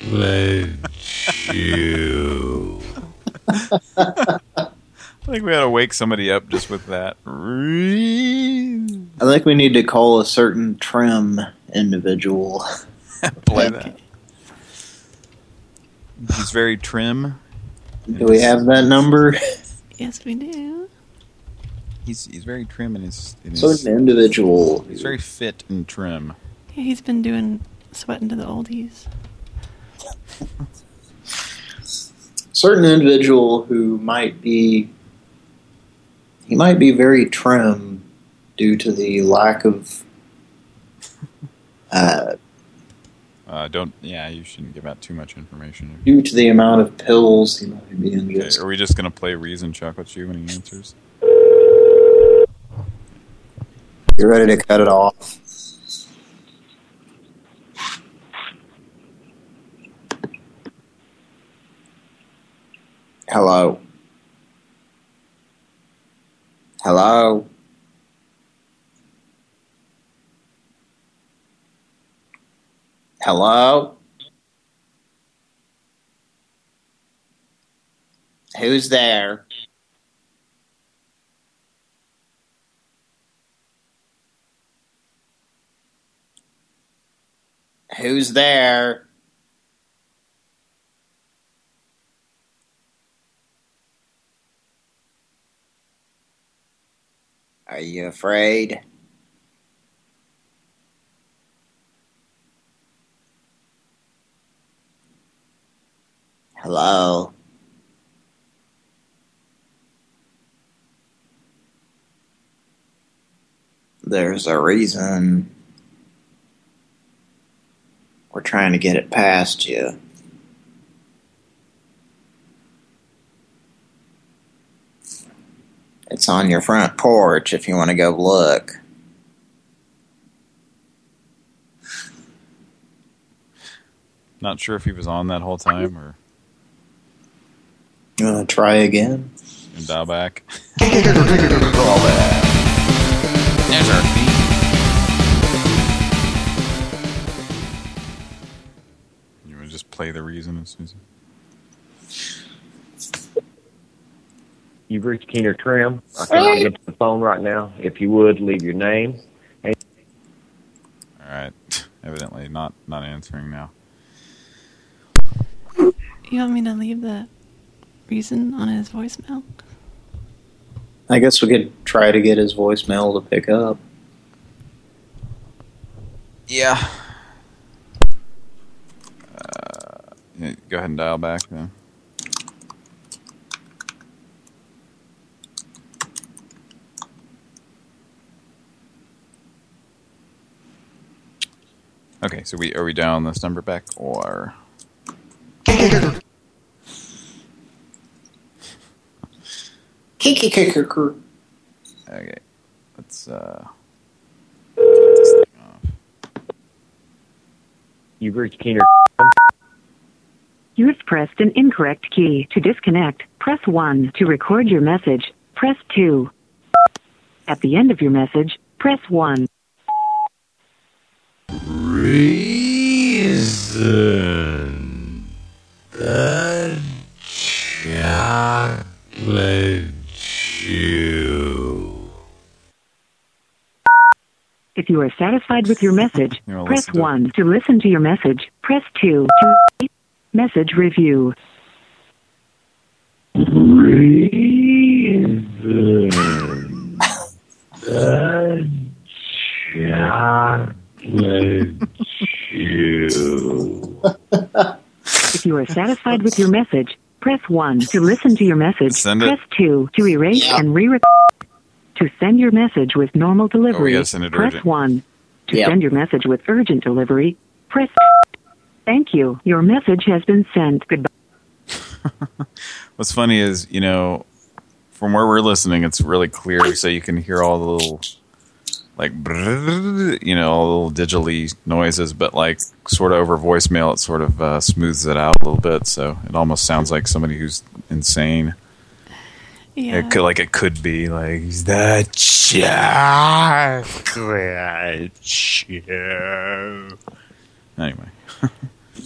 chocolate chew. I think we ought to wake somebody up just with that. I think we need to call a certain trim individual. [laughs] Play that. He's very trim. Do we have that number? Yes, we do. He's he's very trim in his. In his Certain individual. He's very fit and trim. Yeah, he's been doing sweating to the oldies. Certain individual who might be he might be very trim due to the lack of uh, Uh, don't. Yeah, you shouldn't give out too much information. due to the amount of pills he might be in. Okay, are we just gonna play Reason Chocolate Chew when he answers? You're ready to cut it off. Hello. Hello. Hello. Who's there? Who's there? You afraid? Hello? There's a reason we're trying to get it past you. It's on your front porch if you want to go look. Not sure if he was on that whole time or You want to try again? and dial back. You want to just play the reason as soon as You've reached Keener Trim. I cannot get to the phone right now. If you would, leave your name. And All right. Evidently not not answering now. You want me to leave the reason on his voicemail? I guess we could try to get his voicemail to pick up. Yeah. Uh, yeah, go ahead and dial back then. Okay, so we are we down this number back or Kiki kicker. okay. Let's uh you've reached Keener You have pressed an incorrect key. To disconnect, press 1. To record your message, press 2. At the end of your message, press 1. Reason the chocolate chew. If you are satisfied with your message, You wanna press listen to it? 1. To listen to your message, press 2. To message review. Reason [laughs] the chocolate chew. If you are satisfied with your message, press 1. To listen to your message, Send it. press 2. To erase and re To send your message with normal oh, delivery, Oh, gotta send it press urgent. 1. To Yep. send your message with urgent delivery, press Thank you. Your message has been sent. Goodbye. [laughs] What's funny is, you know, from where we're listening, it's really clear, so you can hear all the little, like, you know, all the little digitally noises, but like, sort of over voicemail, it sort of uh, smooths it out a little bit, so it almost sounds like somebody who's insane. Yeah. It could, like, it could be like the chocolate chew. Anyway. [laughs]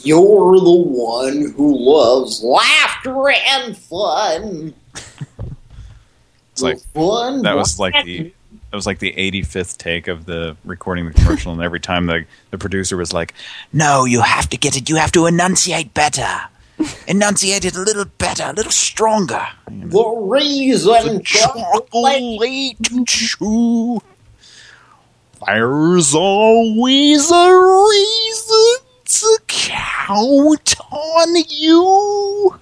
You're the one who loves laughter and fun. It's like fun that was like the that was like the 85th take of the recording the commercial, and every time the the producer was like, "No, you have to get it. You have to enunciate better. Enunciate it a little better, a little stronger." The reason chocolate chew. There's always a reason to count on you.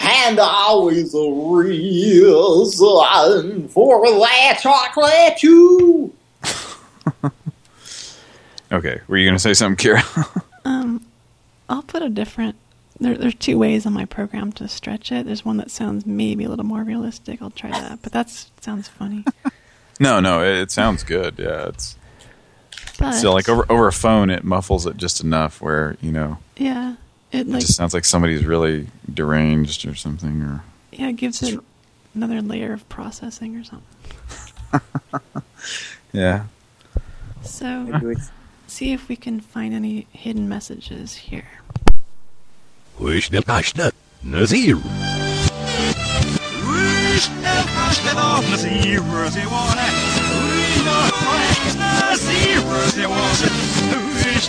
And always a reason for that chocolate too. [laughs] Okay, were you going to say something, Kira? [laughs] Um, I'll put a different. There, there's two ways on my program to stretch it. There's one that sounds maybe a little more realistic. I'll try that, but that sounds funny. [laughs] no, no, it, it sounds good. Yeah, it's But still like over over a phone, it muffles it just enough where you know yeah, it it just sounds like somebody's really deranged or something. Or yeah, it gives it another layer of processing or something. [laughs] yeah, So see if we can find any hidden messages here. Wish the pasta Nazir. Asrinos holidays is needed. Wish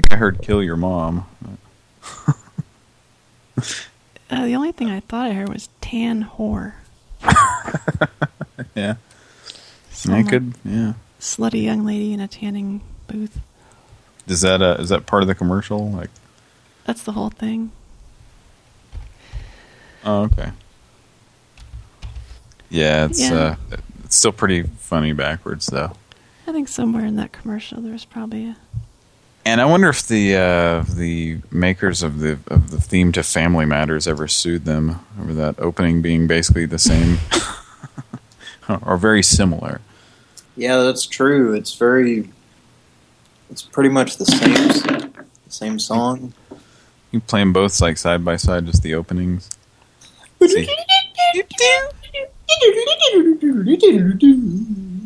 think I heard "kill your mom." [laughs] Uh, the only thing I thought I heard was tan whore. [laughs] yeah, I could. Yeah. Slutty young lady in a tanning booth. Is that uh, is that part of the commercial? Like, That's the whole thing. oh, okay. Yeah, it's Yeah. uh, it's still pretty funny backwards though. I think somewhere in that commercial there was probably a. And I wonder if the uh, the makers of the of the theme to Family Matters ever sued them over that opening being basically the same [laughs] or very similar. Yeah, that's true. It's very. It's pretty much the same, the same song. You play them both like side by side, just the openings. [laughs] [laughs]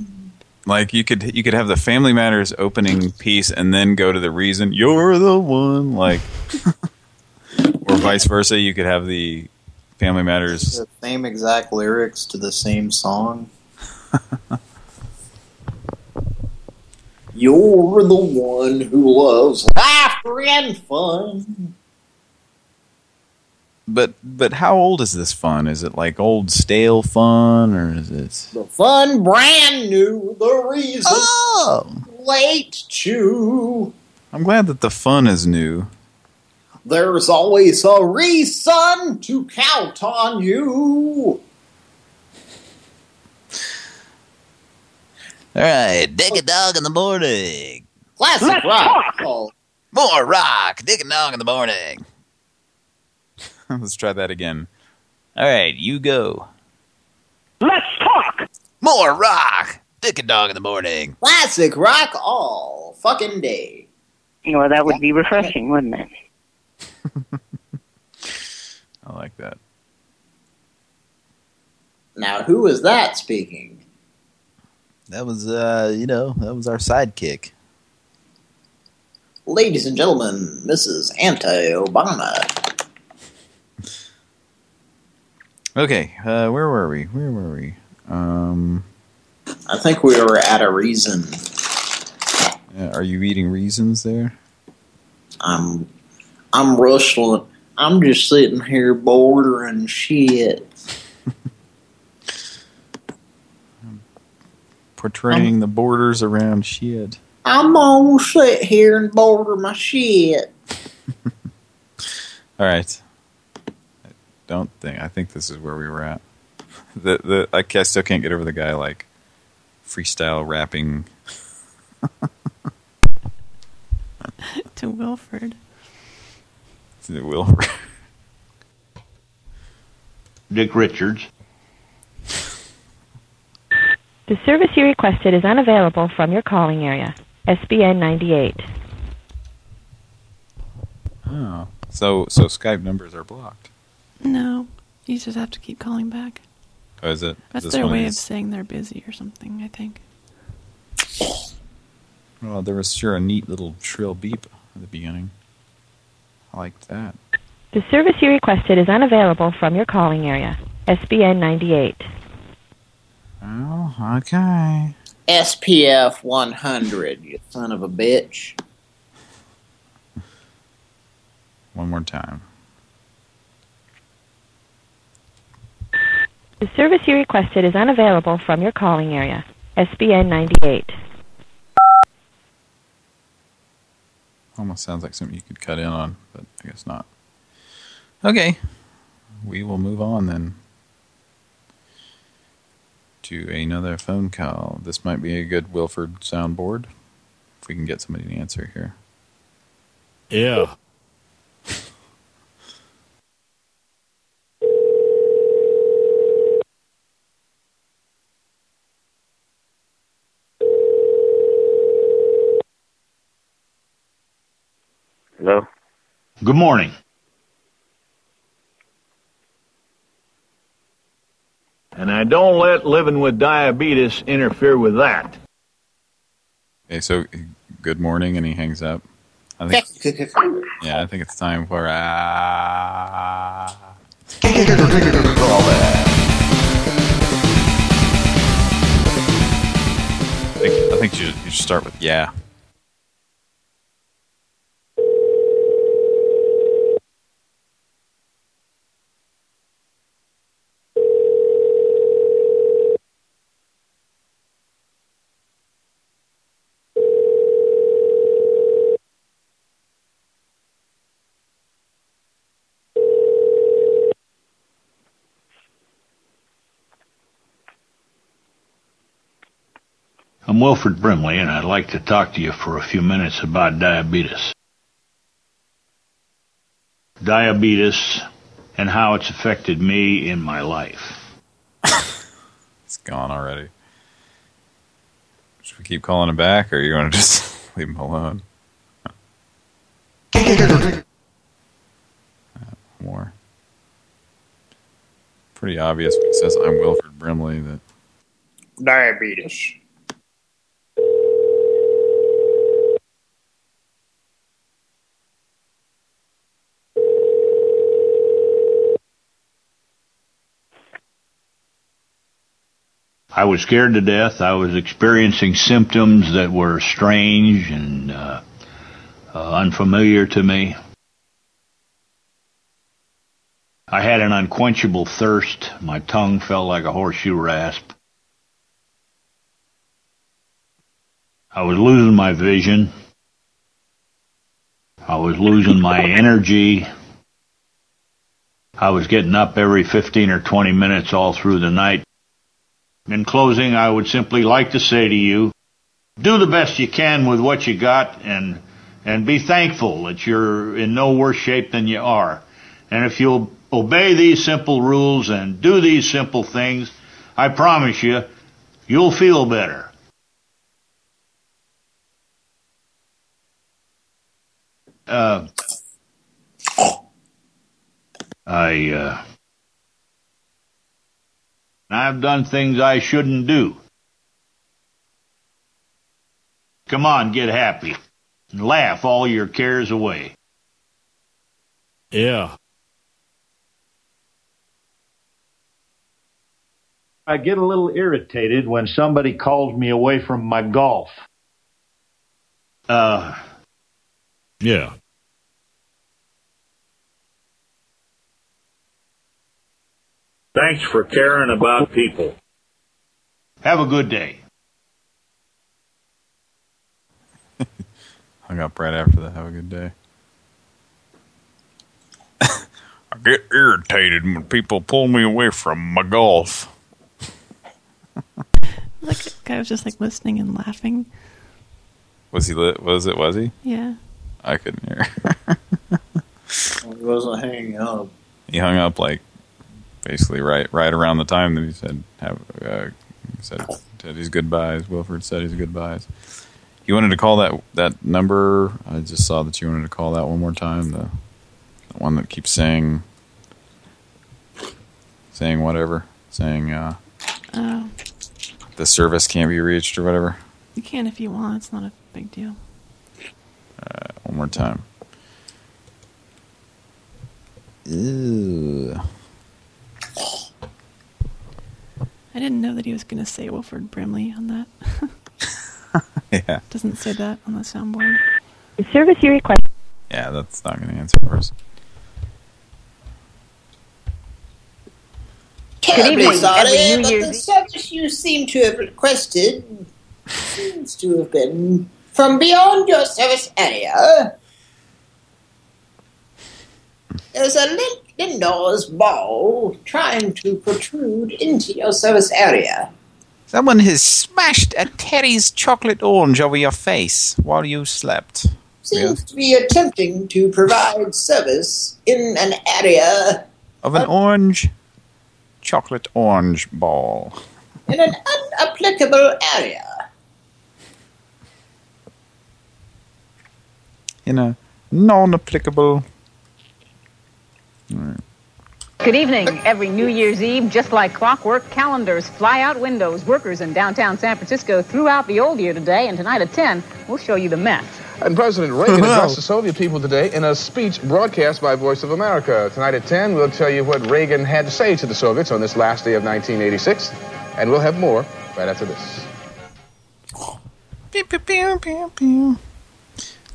See, like you could you could have the Family Matters opening piece and then go to the reason you're the one, like, [laughs] or vice versa. You could have the Family Matters The same exact lyrics to the same song. [laughs] You're the one who loves laughter and fun. But but how old is this fun? Is it like old stale fun, or is it? The fun brand new, the reason oh. late chew. I'm glad that the fun is new. There's always a reason to count on you. All right, dig a dog in the morning. Classic Let's rock. talk. Oh, More rock, dig a dog in the morning. [laughs] Let's try that again. All right, you go. Let's talk. More rock, dick and dog in the morning. Classic rock all fucking day. Well, that would be refreshing, wouldn't it? [laughs] I like that. Now, who was that speaking? That was, uh, you know, that was our sidekick. Ladies and gentlemen, Mrs. Anti-Obama. Okay, uh, where were we? Where were we? Um, I think we were at a reason. uh, are you eating reasons there? I'm, I'm rustling. I'm just sitting here bordering shit. [laughs] Portraying the borders around shit. I'm gonna sit here and border my shit. [laughs] All right. I don't think. I think this is where we were at. [laughs] The the I, I still can't get over the guy like freestyle rapping. [laughs] to Wilford. to Wilbur. [laughs] Dick Richards. The service you requested is unavailable from your calling area. SBN 98. Oh, so so Skype numbers are blocked. No, you just have to keep calling back. Oh, is it? That's is their one way of saying they're busy or something, I think. Well, there was sure a neat little shrill beep at the beginning. I liked that. The service you requested is unavailable from your calling area. SBN 98. Oh, okay. SPF 100, you son of a bitch. One more time. The service you requested is unavailable from your calling area. SBN 98. Almost sounds like something you could cut in on, but I guess not. Okay. We will move on then to another phone call. This might be a good Wilford soundboard. If we can get somebody to answer here. Yeah. Hello? Good morning. And I don't let living with diabetes interfere with that. Okay, so good morning, and he hangs up. I think, [laughs] yeah, I think it's time for uh, I think I think you you should start with yeah. Wilford Brimley, and I'd like to talk to you for a few minutes about diabetes. Diabetes and how it's affected me in my life. [laughs] It's gone already. Should we keep calling him back, or you want to just [laughs] leave him alone? Uh, More. Pretty obvious when he says, I'm Wilford Brimley, that Diabetes. I was scared to death. I was experiencing symptoms that were strange and uh, uh, unfamiliar to me. I had an unquenchable thirst. My tongue felt like a horseshoe rasp. I was losing my vision. I was losing my energy. I was getting up every 15 or 20 minutes all through the night. In closing, I would simply like to say to you, do the best you can with what you got and and be thankful that you're in no worse shape than you are. And if you'll obey these simple rules and do these simple things, I promise you, you'll feel better. Uh, I, uh, I've done things I shouldn't do. Come on, get happy. And laugh all your cares away. Yeah. I get a little irritated when somebody calls me away from my golf. Uh, Yeah. Thanks for caring about people. Have a good day. [laughs] hung up right after that. Have a good day. [laughs] I get irritated when people pull me away from my golf. [laughs] Like the guy was just like listening and laughing. Was he lit? Was it? Was he? Yeah. I couldn't hear. He wasn't hanging up. he hung up like basically right right around the time that he said have uh, he said said his goodbyes. Wilford said his goodbyes. You wanted to call that that number? I just saw that you wanted to call that one more time. The, the one that keeps saying saying whatever, saying uh, Oh, the service can't be reached or whatever. you can if you want. It's not a big deal. Uh, one more time. Ew. I didn't know that he was going to say Wilford Brimley on that. [laughs] yeah, Doesn't say that on the soundboard. The service you request. yeah, that's not going to answer for us. Terribly evening. sorry, but the service you seem to have requested seems to have been from beyond your service area. There's a Lin- Lindor's ball trying to protrude into your service area. Someone has smashed a Terry's chocolate orange over your face while you slept. Seems to be attempting to provide service in an area Of an orange, chocolate orange ball. in an unapplicable area. In a non-applicable... Alright. Good evening. Every New Year's Eve, just like clockwork, calendars fly out windows. Workers in downtown San Francisco threw out the old year today, and tonight at 10, we'll show you the mess. And President Reagan [laughs] addressed the Soviet people today in a speech broadcast by Voice of America. Tonight at 10, we'll tell you what Reagan had to say to the Soviets on this last day of 1986. And we'll have more right after this.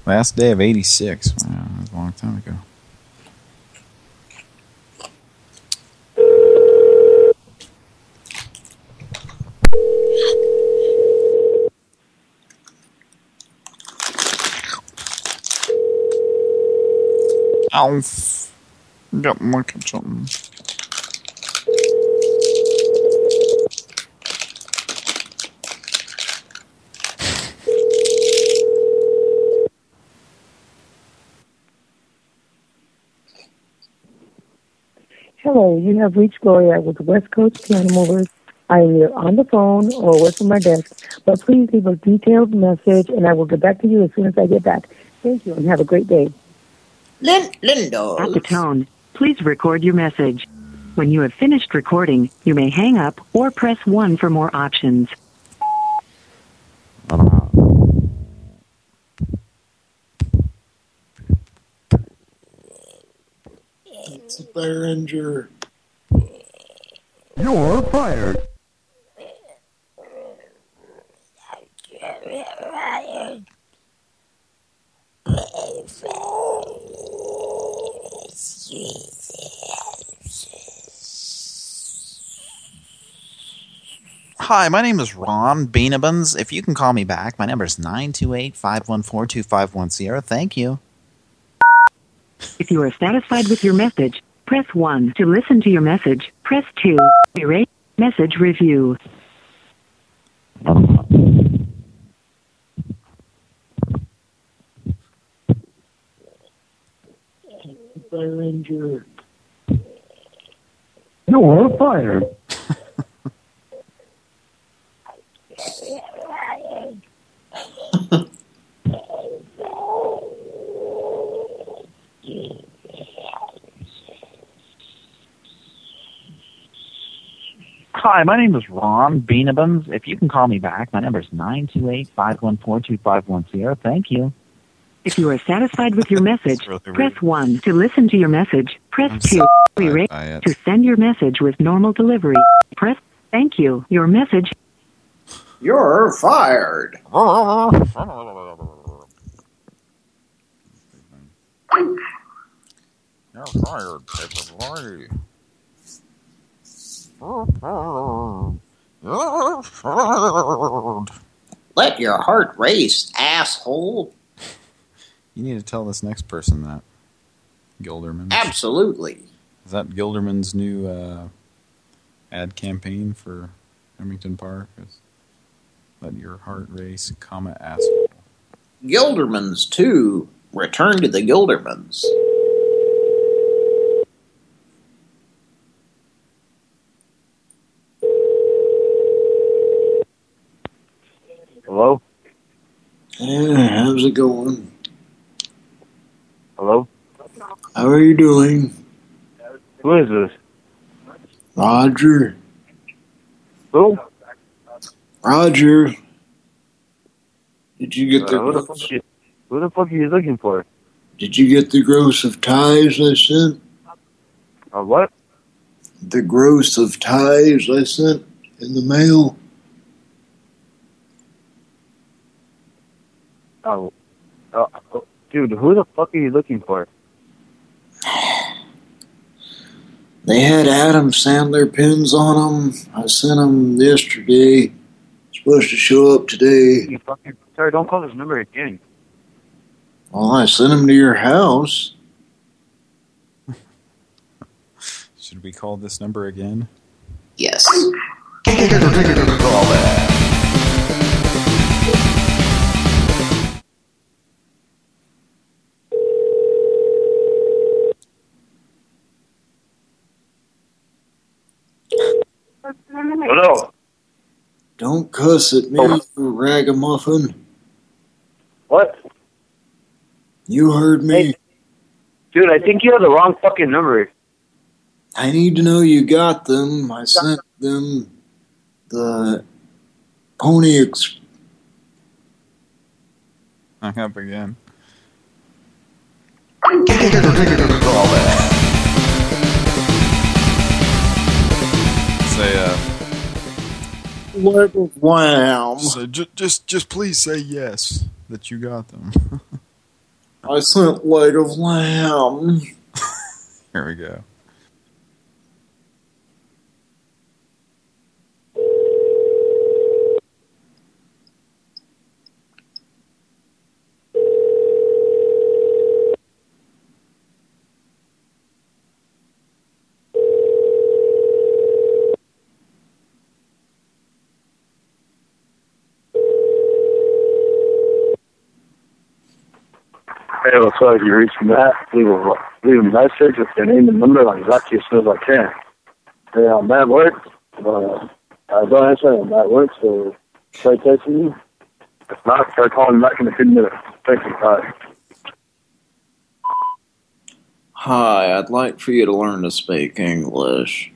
Last day of 86. Wow, that was a long time ago. Ow. Got my something. Hello, you have reached Gloria with West Coast Piano Movers. I am either on the phone or away from my desk, but please leave a detailed message and I will get back to you as soon as I get back. Thank you and have a great day. Lin- Lindo. At the tone, please record your message. When you have finished recording, you may hang up or press 1 for more options. It's a Behringer. You're fired. Hi, my name is Ron Beanabans. If you can call me back, my number is 928-514-2510. Thank you. If you are satisfied with your message, press 1. To listen to your message, press 2. Erase message review. Behringer. You're fired. Hi, my name is Ron Beanabans. If you can call me back, my number is 928-514-2510. Thank you. If you are satisfied with your [laughs] message, really press 1. To listen to your message, press 2. To erase by it. to send your message with normal delivery, press thank you. Your message You're fired. [laughs] You're fired, everybody. You're fired. Let your heart race, asshole. You need to tell this next person that. Gilderman. Absolutely. Is that Gilderman's new uh, ad campaign for Remington Park? Is let your heart race, comma, asshole. Gildermans, too. Return to the Gildermans. Hello? Yeah, how's it going? Hello? How are you doing? Who is this? Roger. Who? Roger. Did you get the Uh, who, the fuck you, who the fuck are you looking for? Did you get the gross of ties I sent? Uh, what? The gross of ties I sent in the mail? Oh, dude, who the fuck are you looking for? They had Adam Sandler pins on them. I sent them yesterday. Supposed to show up today. You fucking sorry, don't call this number again. Well, I sent them to your house. Should we call this number again? Yes. Don't cuss at me, you ragamuffin. What? You heard me. Dude, I think you have the wrong fucking number. I need to know you got them. I sent them the Pony Ex Hung up again. [laughs] Say, uh, leg of lamb. say, just, just, just please say yes that you got them. [laughs] I sent leg of lamb. Here we go. Hey, what's up? You reached that, Leave a, leave a message with your name and number. I'll get back to you as soon as I can. Hey, I'm at work. Uh, I don't answer. I'm at work, so try texting me. If not, try calling back in a few minutes. Thank you. Bye. Hi, I'd like for you to learn to speak English.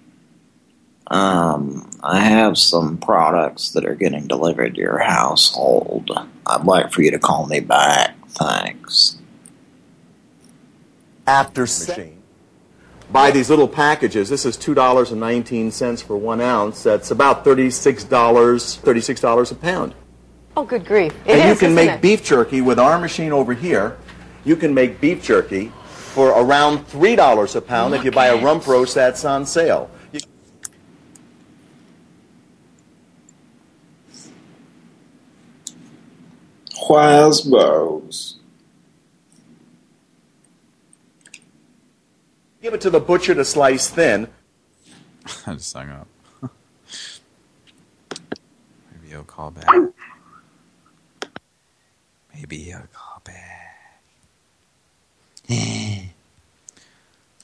Um, I have some products that are getting delivered to your household. I'd like for you to call me back. Thanks. After machine. Buy these little packages. This is two dollars and nineteen cents for one ounce. That's about thirty-six dollars, thirty-six dollars a pound. Oh, good grief. It and you can isn't make it? beef jerky with our machine over here. You can make beef jerky for around three dollars a pound if you buy a rump roast that's on sale. You- Quasbos. Give it to the butcher to slice thin. [laughs] I just hung up. [laughs] Maybe he'll call back. Maybe he'll call back. [laughs]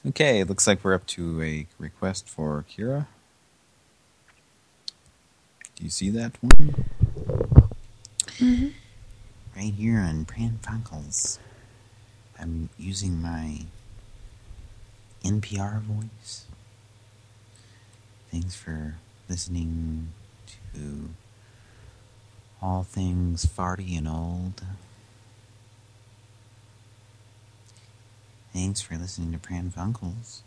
okay, it looks like we're up to a request for Kira. Do you see that one? Mm-hmm. Right here on Pran Funkels. I'm using my NPR voice. Thanks for listening to all things farty and old. Thanks for listening to Pran Funkels.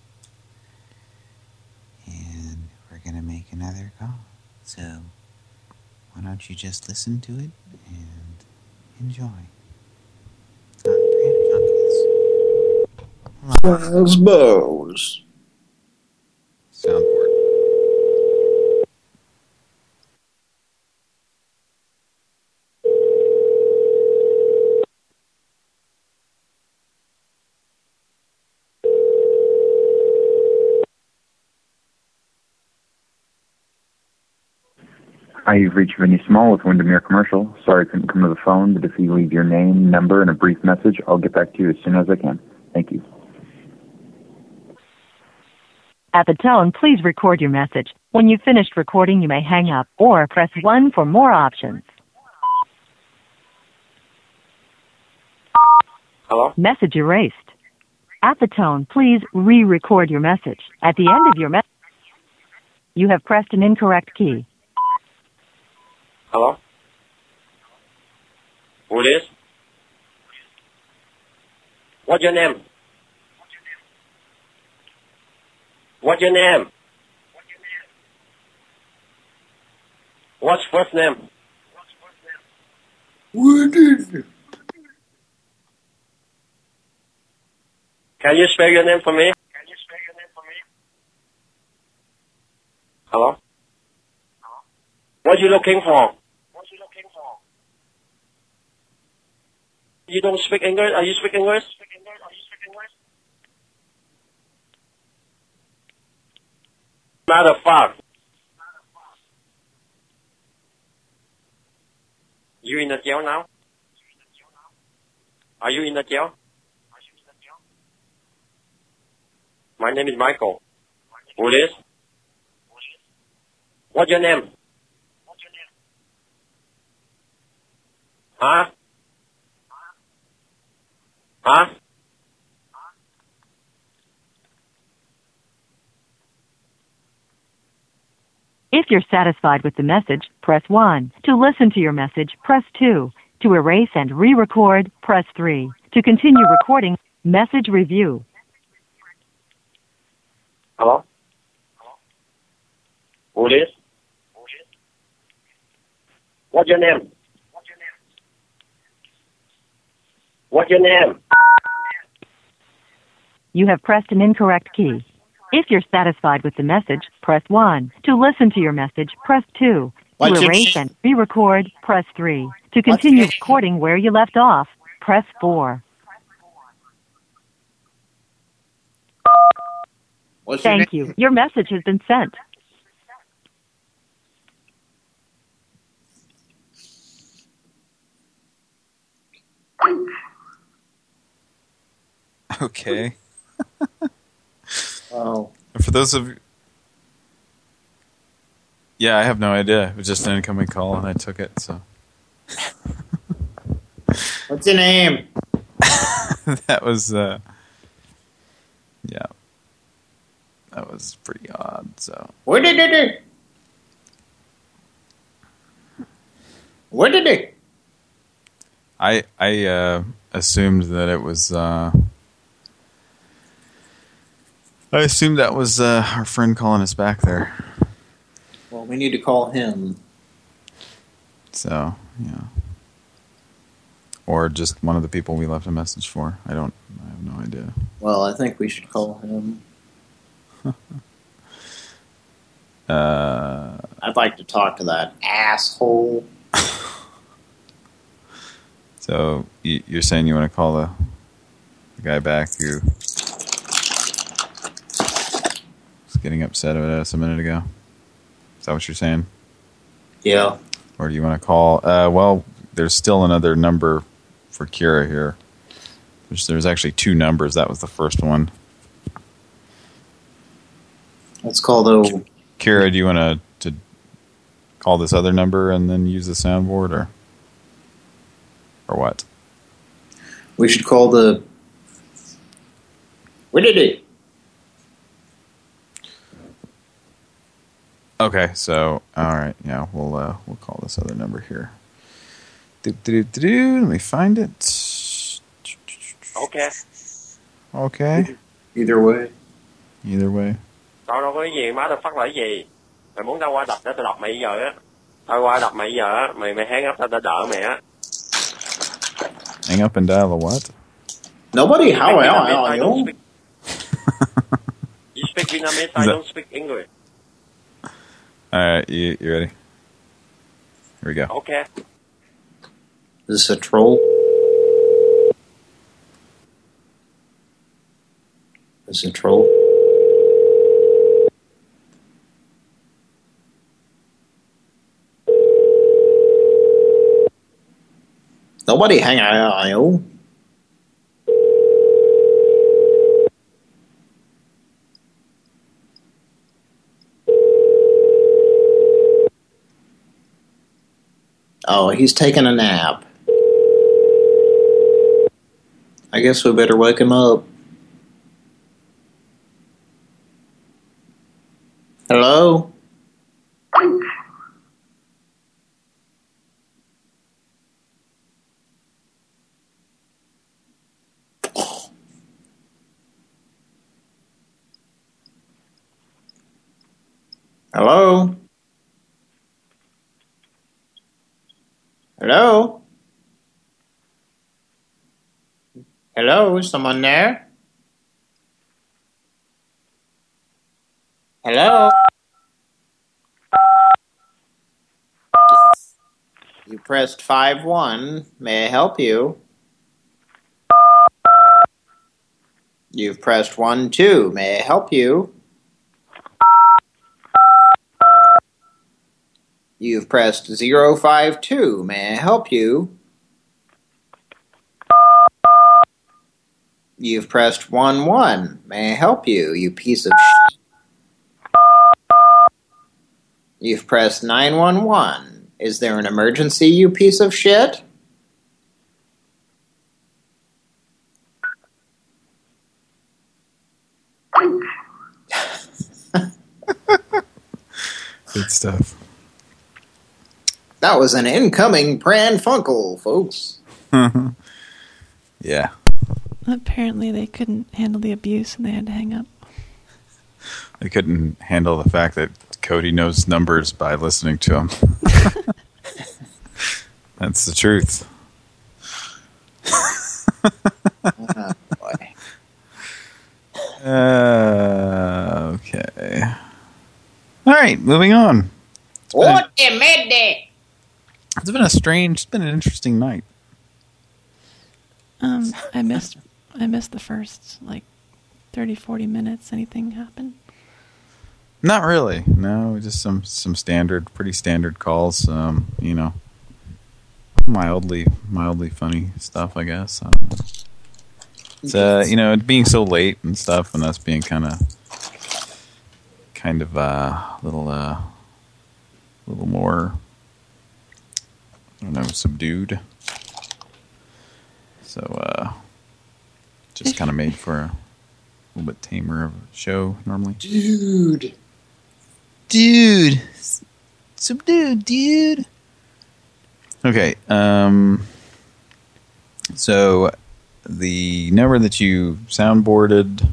And we're going to make another call. So, why don't you just listen to it and enjoy? Quasbos. Soundboard. Hi, you've reached Vinny Small with Windermere Commercial. Sorry I couldn't come to the phone, but if you leave your name, number, and a brief message, I'll get back to you as soon as I can. Thank you. At the tone, please record your message. When you've finished recording, you may hang up or press 1 for more options. Hello? Message erased. At the tone, please re-record your message. At the end of your message, you have pressed an incorrect key. Hello? Who it is? What's your name? What's your name? What's first name? What is it? Can you spell your name for me? Can you spell your name for me? Hello? Hello? What you looking for? What you looking for? You don't speak English? Are you speak English? Matter of fact. You in the jail now? Are you in the jail? My name is Michael. Who is? What's your name? Huh? Huh? If you're satisfied with the message, press 1. To listen to your message, press 2. To erase and re-record, press 3. To continue recording, message review. Hello? Who it is? What's your name? What's your name? You have pressed an incorrect key. If you're satisfied with the message, press 1. To listen to your message, press 2. To your erase and re-record, press 3. To continue recording where you left off, press 4. What's your Thank you. Your message has been sent. Okay. [laughs] Oh. For those of Yeah, I have no idea. It was just an incoming call and I took it, so. [laughs] What's your name? [laughs] that was, uh, yeah. That was pretty odd, so. What did it? What did it? I, I, uh, assumed that it was, uh, I assumed that was, uh, our friend calling us back there. Well, we need to call him. So, yeah. Or just one of the people we left a message for. I don't, I have no idea. Well, I think we should call him. [laughs] Uh, I'd like to talk to that asshole. [laughs] so you, you're saying you want to call the, the guy back who was getting upset at us a minute ago? Is that what you're saying? Yeah. Or do you want to call? Uh, well, there's still another number for Kira here. There's, there's actually two numbers. That was the first one. Let's call the. Kira, do you want to to call this other number and then use the soundboard, or or what? We should call the. What did it? Okay, so all right, yeah, we'll uh, we'll call this other number here. Do, do, do, do, let me find it. Okay. Okay. Either way. Either way. Tao đâu có cái gì, má tao phát là cái gì? Mày muốn tao qua đập để tao đập mày giờ á. Tao qua đập mày giờ á, mày mày hang up tao tao đợi mày á. Hang up and dial a what? Nobody, how Speak are Vietnamese, I don't you? speak- You speak Vietnamese, I don't speak English. All right, you you ready? Here we go. Okay. Is this a troll? Is it a troll? Nobody hang on Oh, he's taking a nap. I guess we better wake him up. Hello? Hello? Hello? Hello, someone there? Hello? You pressed 5-1. May I help you? You've pressed 1-2. May I help you? You've pressed 052. May I help you? You've pressed 1-1. May I help you, you piece of sh- You've pressed 911. Is there an emergency, you piece of shit? [laughs] Good stuff. That was an incoming Pran Funkel, folks. [laughs] yeah. Apparently they couldn't handle the abuse and they had to hang up. They couldn't handle the fact that Cody knows numbers by listening to him. [laughs] That's the truth. Oh, [laughs] boy. Uh, okay. All right, moving on. What the midday? It's been a strange, it's been an interesting night. Um, I missed I missed the first like 30, 40 minutes. Anything happen? Not really. No, just some some standard, pretty standard calls. Um, you know, mildly mildly funny stuff, I guess. Um, it's uh, you know, being so late and stuff, and us being kind of kind of uh, little uh, little more, I don't know, subdued. So uh, just kind of made for a little bit tamer of a show normally. Dude. Dude. Subdued, dude. Okay, um... So, the number that you soundboarded...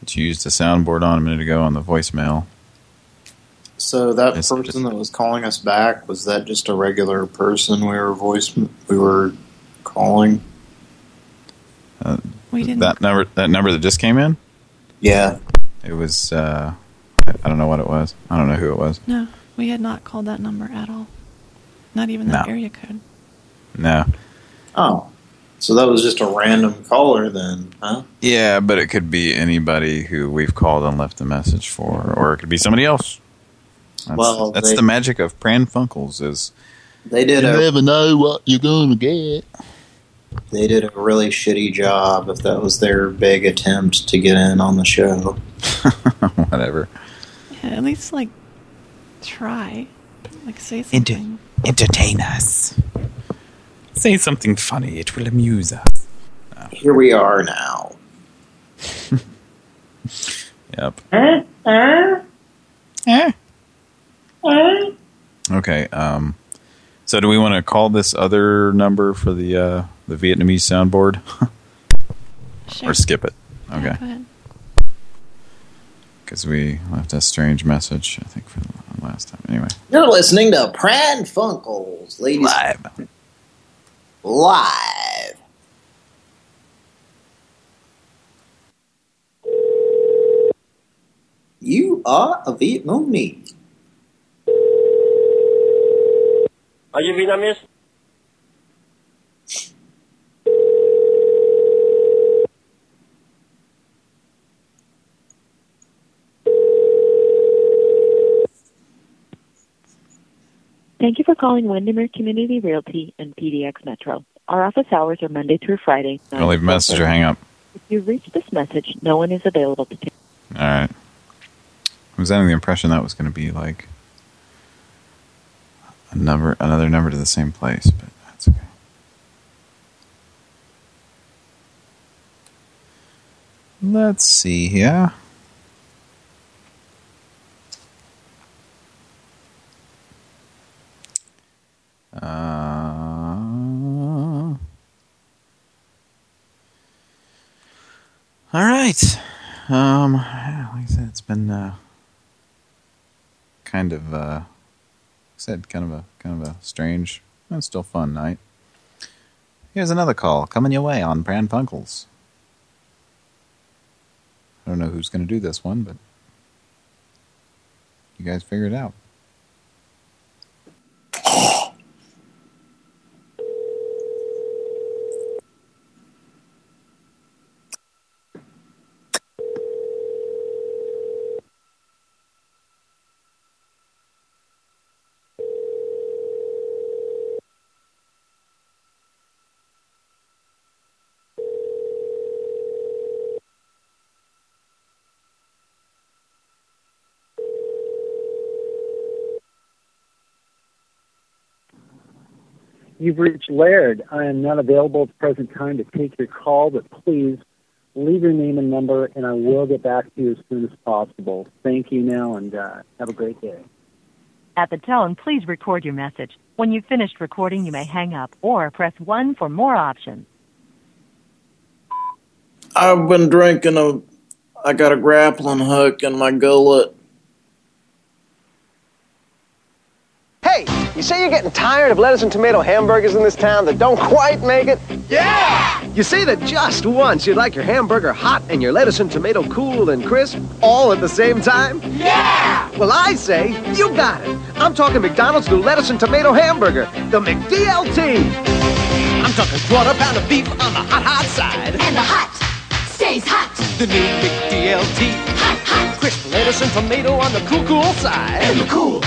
That you used a soundboard on a minute ago on the voicemail. So that person that was calling us back, was that just a regular person we were voice we were calling? Uh, We didn't- That number, that number that just came in? Yeah. It was, uh... I don't know what it was. I don't know who it was. No, we had not called that number at all. Not even that No. area code. No. Oh. So that was just a random caller then, huh? Yeah, but it could be anybody who we've called and left a message for, or it could be somebody else. That's, Well, that's they- the magic of Pran Funkels is They did you a never know what you're gonna get. they did a really shitty job if that was their big attempt to get in on the show. [laughs] Whatever. Yeah, at least like try, like say something. entertain us. Say something funny. It will amuse us. Here we are now. [laughs] Yep. Huh? Huh? Eh. Huh? Okay. Um. So, do we want to call this other number for the uh, the Vietnamese soundboard, [laughs] Sure. or skip it? Okay. go ahead. Because we left a strange message, I think, for the last time. Anyway. You're listening to Pran Funkels, ladies. Live. Live. You are a Vietnamese. Are you Vietnamese? Thank you for calling Windermere Community Realty and PDX Metro. Our office hours are Monday through Friday. I'll leave a message or hang up. If you've reached this message, no one is available to take. All right. I was under the impression that was going to be like a number, another number to the same place, but that's okay. Let's see here. Uh, all right. Um, like I said, it's been uh, kind of, uh, said, kind of a kind of a strange, and still fun night. Here's another call coming your way on Pran Funkels. I don't know who's going to do this one, but you guys figure it out. You've reached Laird. I am not available at the present time to take your call, but please leave your name and number, and I will get back to you as soon as possible. Thank you now, and uh, have a great day. At the tone, please record your message. When you've finished recording, you may hang up or press 1 for more options. I've been drinking a. I got a grappling hook in my gullet. Hey, you say you're getting tired of lettuce and tomato hamburgers in this town that don't quite make it? Yeah! You say that just once you'd like your hamburger hot and your lettuce and tomato cool and crisp all at the same time? Yeah! Well, I say you got it. I'm talking McDonald's new lettuce and tomato hamburger, the McDLT. I'm talking quarter pound of beef on the hot, hot side. And the hot stays hot. The new McDLT. Hot, hot. Crisp lettuce and tomato on the cool, cool side. And the cool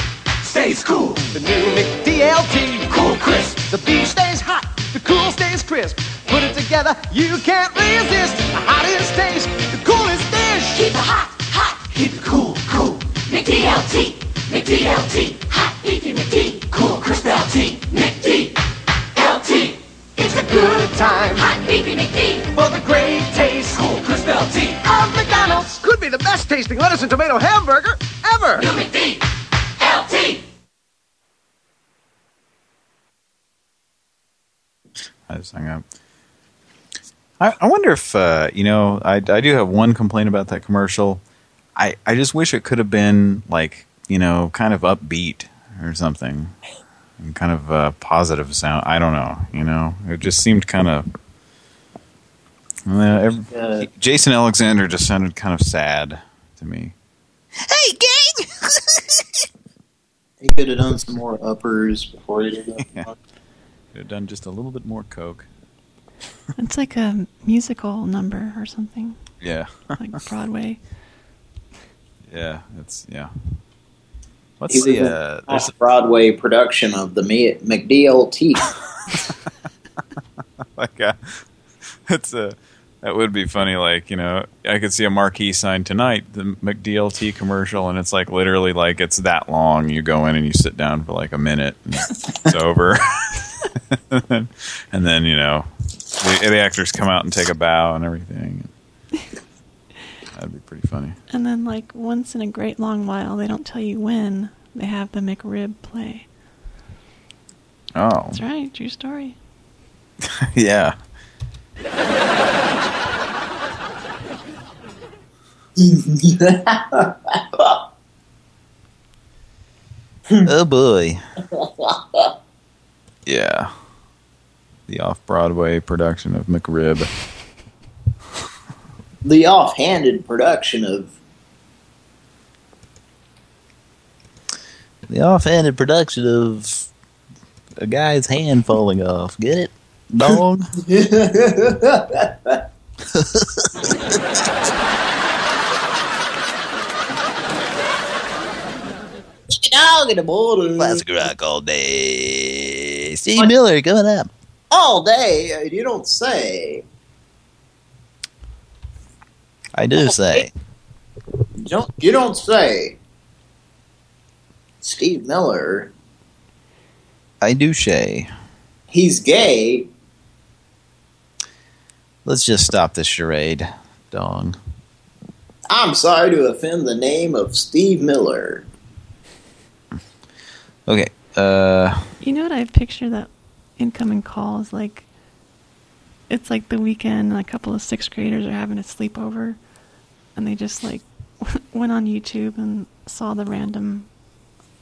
stays cool. The new McDLT. Cool crisp. The beef stays hot. The cool stays crisp. Put it together, you can't resist. The hottest taste, the coolest dish. Keep it hot, hot. Keep it cool, cool. McDLT. McDLT. Hot beefy McD. Cool crisp LT. McDLT. It's a good time. Hot beefy McD. For the great taste, Cool crisp LT. of McDonald's. Could be the best tasting lettuce and tomato hamburger ever. New McD. LT. I just hung up. I, I wonder if, uh, you know, I, I do have one complaint about that commercial. I, I just wish it could have been, like, you know, kind of upbeat or something. And kind of uh, positive sound. I don't know, you know. It just seemed kind of... Uh, every, Jason Alexander just sounded kind of sad to me. Hey, gang! [laughs] he could have done some more uppers before he did that. [laughs] Yeah. Could have done just a little bit more coke. It's like a musical number or something, Yeah. like Broadway. yeah, it's, yeah. He What's was the, uh, there's off-Broadway production of the McDLT. [laughs] [laughs] like a, it's a that would be funny like you know i could see a marquee sign tonight the mcdlt commercial and it's like literally like it's that long you go in and you sit down for like a minute and it's over [laughs] [laughs] and then you know the, the actors come out and take a bow and everything. That'd be pretty funny. And then, like, once in a great long while, they don't tell you when they have the McRib play. oh. That's right, true story. [laughs] yeah. [laughs] Oh boy yeah the off-broadway production of mcrib [laughs] the off-handed production of The off-handed production of a guy's hand falling off. Get it? Dog? [laughs] [laughs] dog in the morning. Classic rock all day. Steve Miller coming up. All day, you don't say. I do say. You don't, you don't say. Steve Miller, I do say. he's gay. Let's just stop this charade, dong. I'm sorry to offend the name of Steve Miller. Okay. Uh, You know what I picture that incoming call is like? It's like the weekend, and a couple of sixth graders are having a sleepover, and they just like [laughs] went on YouTube and saw the random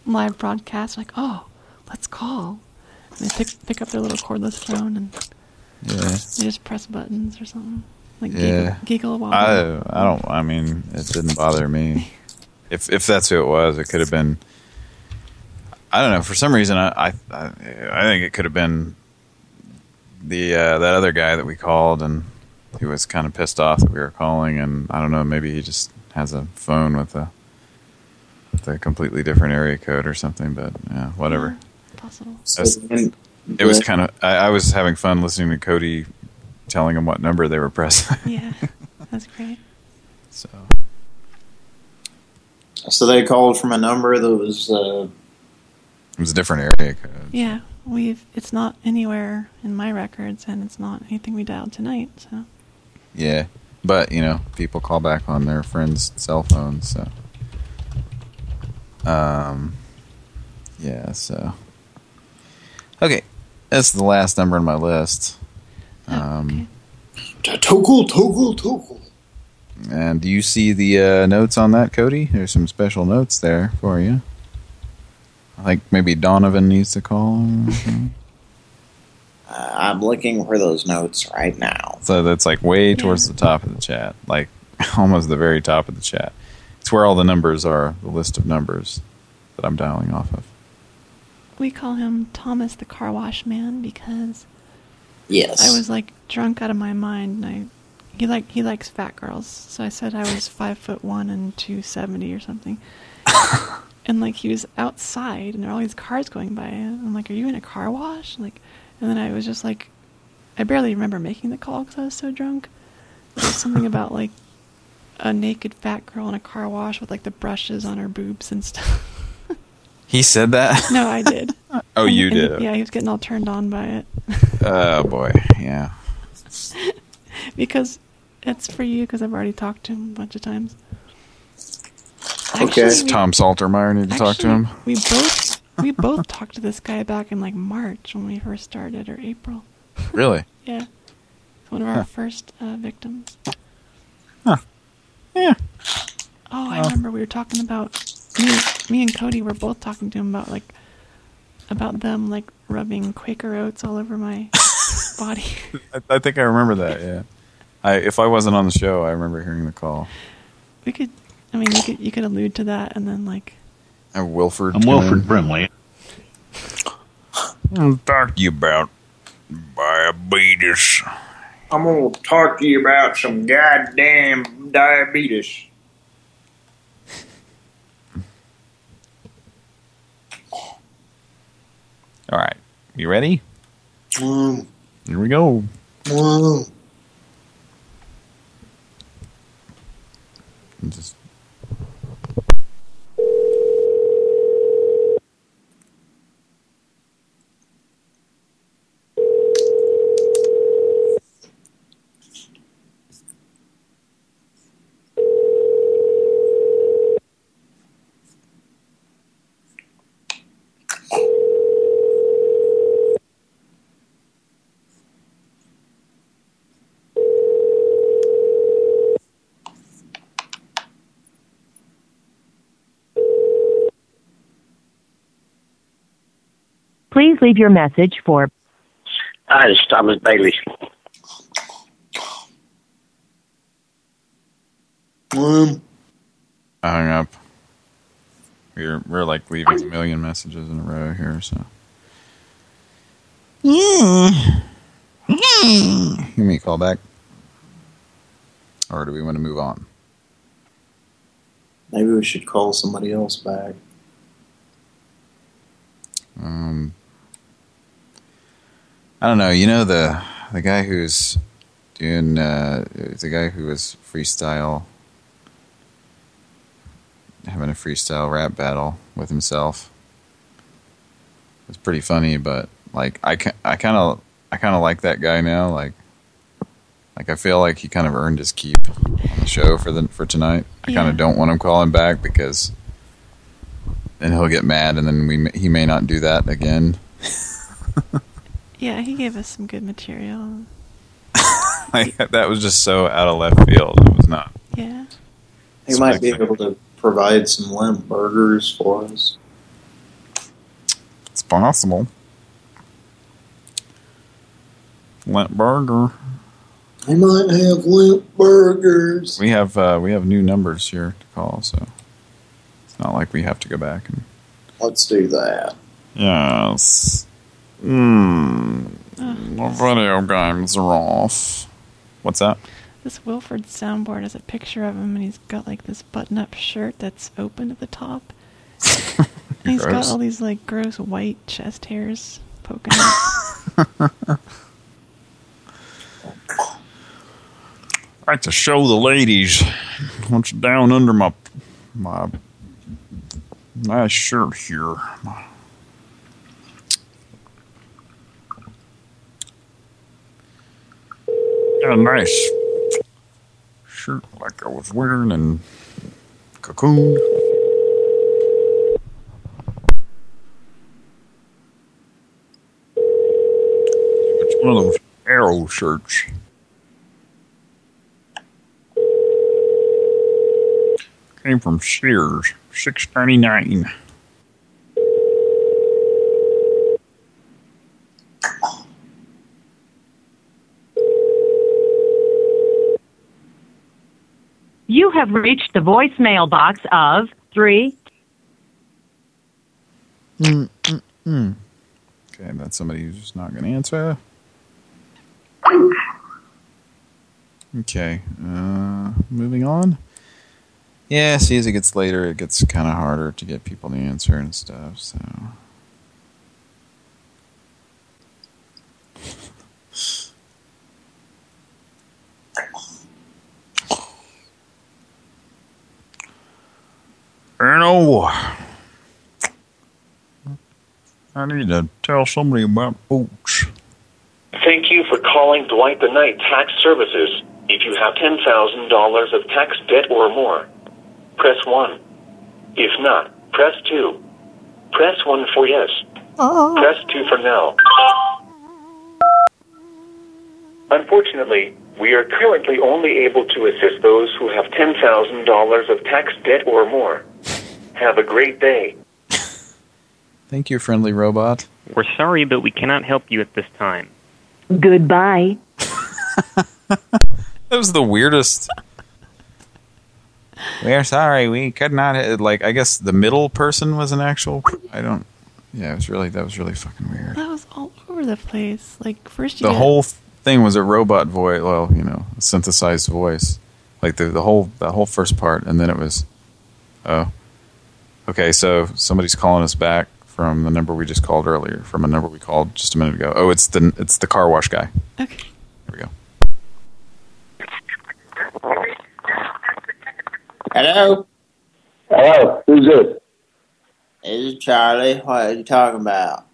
live broadcast. Like, oh, let's call. And they pick pick up their little cordless phone and yeah. they just press buttons or something. Like Yeah. giggle, giggle while I I don't. I mean, it didn't bother me. [laughs] If if that's who it was, it could have been. I don't know. For some reason, I I I I think it could have been the uh, that other guy that we called, and he was kind of pissed off that we were calling, and I don't know. Maybe he just has a phone with a with a completely different area code or something. But yeah, whatever. possible. That's- it was kind of. I, I was having fun listening to Cody telling him what number they were pressing. [laughs] Yeah, that's great. So So they called from a number that was. Uh, it was a different area code. Yeah, we've. It's not anywhere in my records, and it's not anything we dialed tonight. So Yeah. But, you know, people call back on their friends' cell phones, so. Um, yeah, so. Okay, that's the last number on my list. Um, Toggle, toggle, toggle. And do you see the uh, notes on that, Cody? There's some special notes there for you. I think maybe Donovan needs to call. or. Uh, I'm looking for those notes right now. so that's like way towards the top of the chat, like [laughs] almost the very top of the chat. It's where all the numbers are, the list of numbers that I'm dialing off of. We call him Thomas the car wash man because Yes. I was like drunk out of my mind and I he like he likes fat girls. So I said I was five foot one and two seventy or something. [laughs] and like he was outside and there were all these cars going by and I'm like, Are you in a car wash? Like and then I was just like I barely remember making the call because I was so drunk. Was something about like a naked fat girl in a car wash with like the brushes on her boobs and stuff. [laughs] He said that? no, I did. [laughs] Oh, And- you and- did? Yeah, he was getting all turned on by it. Oh, boy. Yeah. [laughs] because it's for you because I've already talked to him a bunch of times. Okay. Actually, we- Tom Saltermeyer need to talk to him. We both we both talked to this guy back in like March when we first started or April. Really? [laughs] Yeah, one of our Huh. first uh, victims. Huh. Yeah. Oh, I Well. remember we were talking about me. Me and Cody were both talking to him about like about them like rubbing Quaker oats all over my [laughs] body. I, I think I remember that, yeah. I If I wasn't on the show, I remember hearing the call. We could, I mean, you could you could allude to that and then like I'm Wilford. I'm Wilford Brimley. [laughs] I'll talk to you about diabetes. I'm gonna talk to you about some goddamn diabetes. All right. You ready? Um, Here we go. um, Just Please leave your message for Hi, this is Thomas Bailey. um, I hung up. We're we're like leaving a million messages in a row here, so. Yeah. Give me a call back. Or do we want to move on? Maybe we should call somebody else back. Um, I don't know. You know the the guy who's doing uh, the guy who was freestyle having a freestyle rap battle with himself. It was pretty funny, but like I I kind of I kind of like that guy now. Like like I feel like he kind of earned his keep on the show for the for tonight. I kind of don't want him calling back because then he'll get mad, and then we he may not do that again. [laughs] yeah, he gave us some good material. [laughs] like that was just so out of left field. It was not. Yeah. He might be able to provide some limp burgers for us. It's possible. Limp burger. I might have limp burgers. We have uh, we have new numbers here to call, so it's not like we have to go back and. Let's do that. Yes. Hmm. The video games are off. What's that? This Wilford soundboard has a picture of him, and he's got like this button-up shirt that's open at the top. and [laughs] he's got all these like gross white chest hairs poking out. [laughs] I like to show the ladies what's down under my my nice shirt here. Got a nice shirt like I was wearing and Cocoon. It's one of those arrow shirts. Came from Sears, six ninety nine. You have reached the voicemail box of 3 Mm, mm, mm. Okay, that's somebody who's just not going to answer. Okay, uh, moving on. Yeah, see, as it gets later, it gets kind of harder to get people to answer and stuff, so... Erno, I need to tell somebody about boats. Thank you for calling Dwight the Knight Tax Services. If you have $10,000 of tax debt or more, press 1. If not, press 2. Press 1 for yes. Oh. Press 2 for no. Unfortunately, we are currently only able to assist those who have $10,000 of tax debt or more. Have a great day. [laughs] Thank you, friendly robot. We're sorry, but we cannot help you at this time. Goodbye. [laughs] That was the weirdest. We're sorry, we could not. Like, I guess the middle person was an actual. I don't. Yeah, it was really that was really fucking weird. That was all over the place. Like first you The get- whole thing was a robot voice. Well, you know, a synthesized voice. Like the the whole the whole first part, and then it was. Oh. Okay, so somebody's calling us back from the number we just called earlier, from a number we called just a minute ago. Oh, it's the it's the car wash guy. Okay. There we go. Hello? Hello, who's this? This is Charlie. What are you talking about?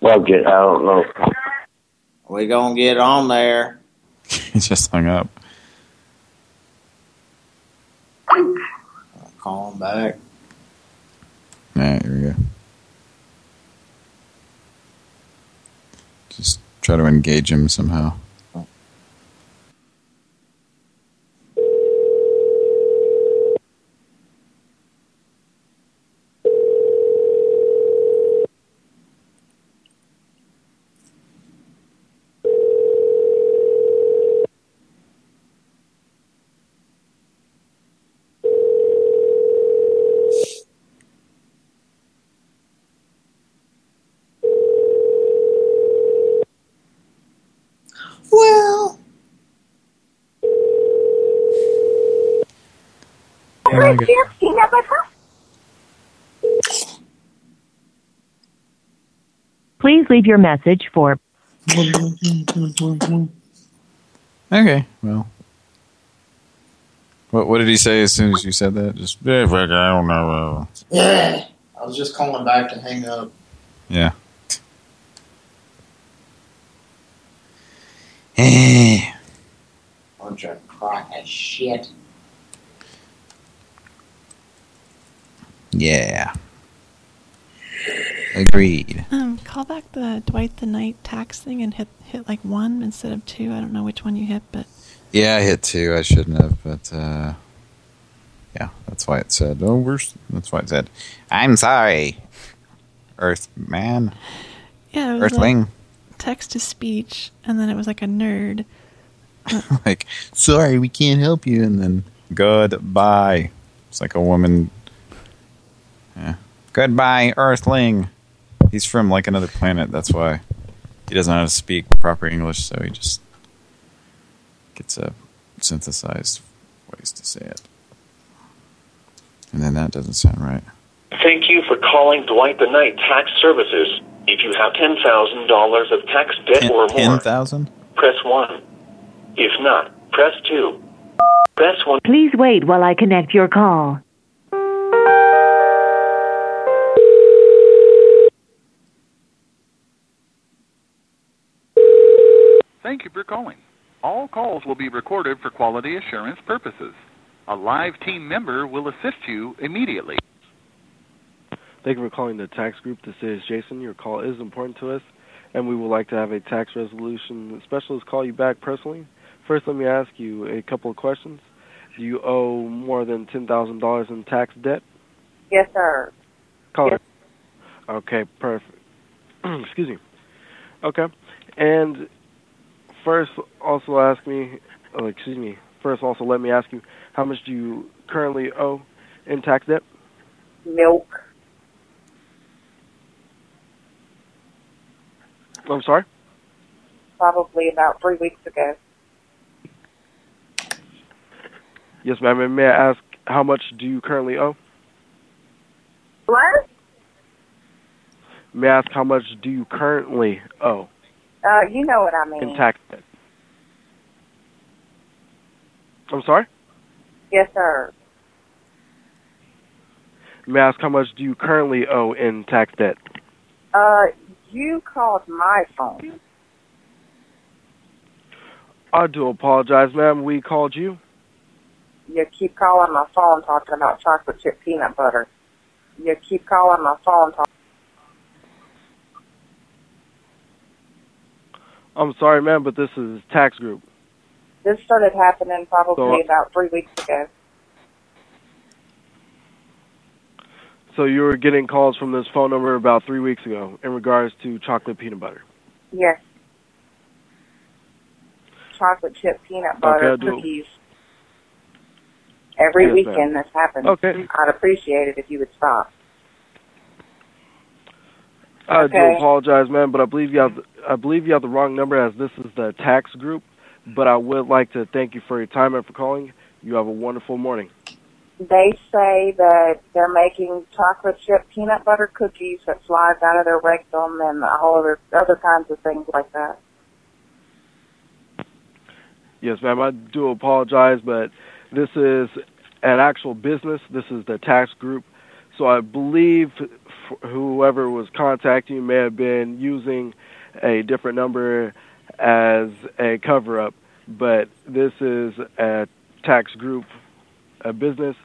Well, get, I don't know. We gonna get on there. [laughs] he just hung up. Call him back. All right, here we go. Just try to engage him somehow. Well, Please leave your message for Okay, well. What what did he say as soon as you said that? Just yeah, fuck, I don't know. yeah. I was just calling back to hang up. Yeah. Eh. Bunch of crock of shit. Yeah. Agreed. Um, call back the Dwight the Knight tax thing and hit hit like one instead of two. I don't know which one you hit, but Yeah, I hit two. I shouldn't have, but uh yeah, that's why it said. Oh, we're. That's why it said. I'm sorry, Earthman, yeah, it was Earthling. like text to speech, and then it was like a nerd. [laughs] like, sorry, we can't help you, and then goodbye. It's like a woman. Yeah. Goodbye, Earthling. He's from like another planet. That's why he doesn't know how to speak proper English, so he just gets a synthesized ways to say it. And then that doesn't sound right. Thank you for calling Dwight the Knight Tax Services. If you have $10,000 of tax debt or more, Ten thousand? press 1. If not, press 2. Press 1. Please wait while I connect your call. Thank you for calling. All calls will be recorded for quality assurance purposes. A live team member will assist you immediately. Thank you for calling the tax group. This is Jason. Your call is important to us, and we would like to have a tax resolution specialist call you back personally. First, let me ask you a couple of questions. Do you owe more than $10,000 in tax debt? Yes, sir. Caller. Okay, perfect. [clears throat] Excuse me. Okay. And first, also ask me, oh, excuse me, first also let me ask you, how much do you currently owe in tax debt? Milk. I'm sorry? Probably about three weeks ago. Yes, ma'am. And may I ask, how much do you currently owe? What? May I ask, how much do you currently owe Uh, you know what I mean. in tax debt? I'm sorry? Yes, sir. May I ask, how much do you currently owe in tax debt? Uh, you called my phone. I do apologize, ma'am. We called you. You keep calling my phone talking about chocolate chip peanut butter. You keep calling my phone talking. I'm sorry, ma'am, but this is tax group. This started happening probably So- about three weeks ago. So you were getting calls from this phone number about three weeks ago in regards to chocolate peanut butter. Yes. Chocolate chip peanut butter Okay, cookies. Every Yes, weekend this happens. Okay. I'd appreciate it if you would stop. I do apologize, ma'am, but I believe you have I believe you have the wrong number as this is the tax group. But I would like to thank you for your time and for calling. You have a wonderful morning. They say that they're making chocolate chip peanut butter cookies that slides out of their rectum and all other other kinds of things like that. Yes, ma'am. I do apologize, but this is an actual business. This is the tax group. So I believe whoever was contacting you may have been using a different number as a cover up, but this is a tax group, a business.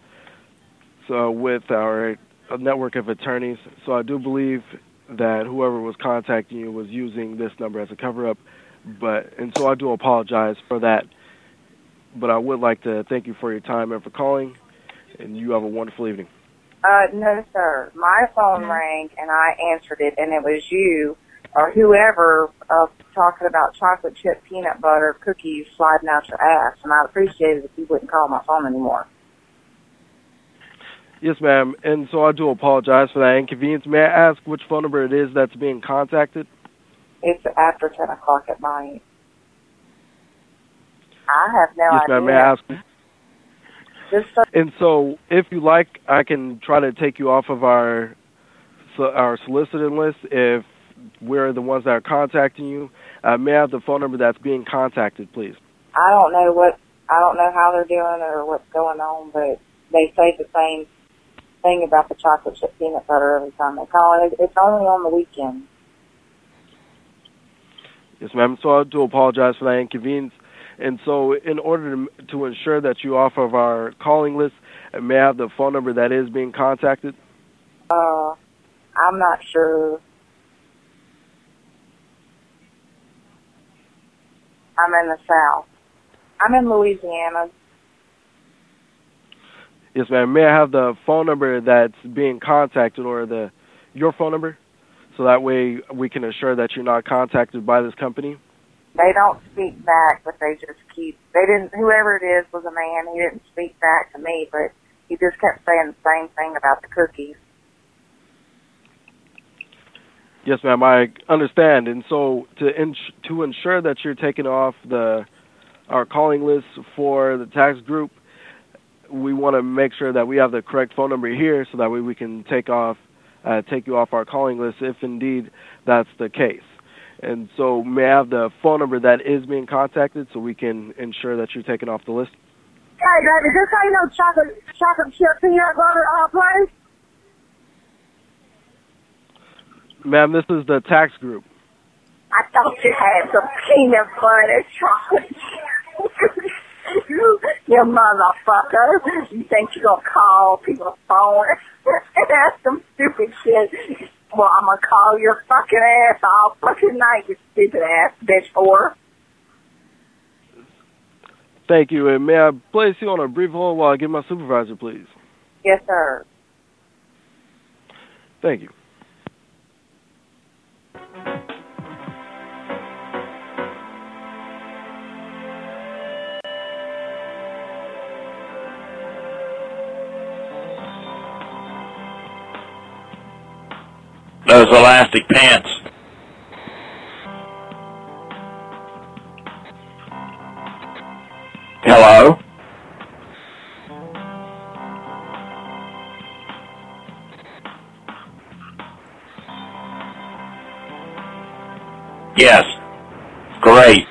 So with our network of attorneys, so I do believe that whoever was contacting you was using this number as a cover up, but and so I do apologize for that. But I would like to thank you for your time and for calling, and you have a wonderful evening. Uh, no, sir. My phone rang and I answered it, and it was you or whoever uh, talking about chocolate chip peanut butter cookies sliding out your ass, and I'd appreciate it if you wouldn't call my phone anymore. Yes, ma'am. And so I do apologize for that inconvenience. May I ask which phone number it is that's being contacted? It's after 10 o'clock at night. I have no yes, idea. ma'am. May I ask? And so, if you like, I can try to take you off of our so our solicited list if we're the ones that are contacting you. Uh, may I have the phone number that's being contacted, please? I don't know what, I don't know how they're doing or what's going on, but they say the same thing about the chocolate chip peanut butter every time they call it. It's only on the weekend. Yes, ma'am. So I do apologize for that inconvenience. And so, in order to, to ensure that you off of our calling list, may I have the phone number that is being contacted? Uh, I'm not sure. I'm in the South. I'm in Louisiana. Yes, ma'am. May I have the phone number that's being contacted, or the your phone number, so that way we can assure that you're not contacted by this company. They don't speak back, but they just keep. They didn't. Whoever it is was a man. He didn't speak back to me, but he just kept saying the same thing about the cookies. Yes, ma'am. I understand. And so, to ins- to ensure that you're taken off the our calling list for the tax group, we want to make sure that we have the correct phone number here, so that way we can take off uh, take you off our calling list if indeed that's the case. And so, may I have the phone number that is being contacted, so we can ensure that you're taken off the list. Hey, baby, just how you know chocolate chocolate chip peanut butter uh, place? Ma'am, this is the tax group. I thought you had some peanut butter chocolate chip. you, [laughs] you motherfucker. You think you're gonna call people's phone and [laughs] ask them stupid shit? Well, I'm gonna call your fucking ass all fucking night, you stupid ass bitch whore. Thank you, and may I place you on a brief hold while I get my supervisor, please? Yes, sir. Thank you. Those elastic pants. Hello? Yes. Great.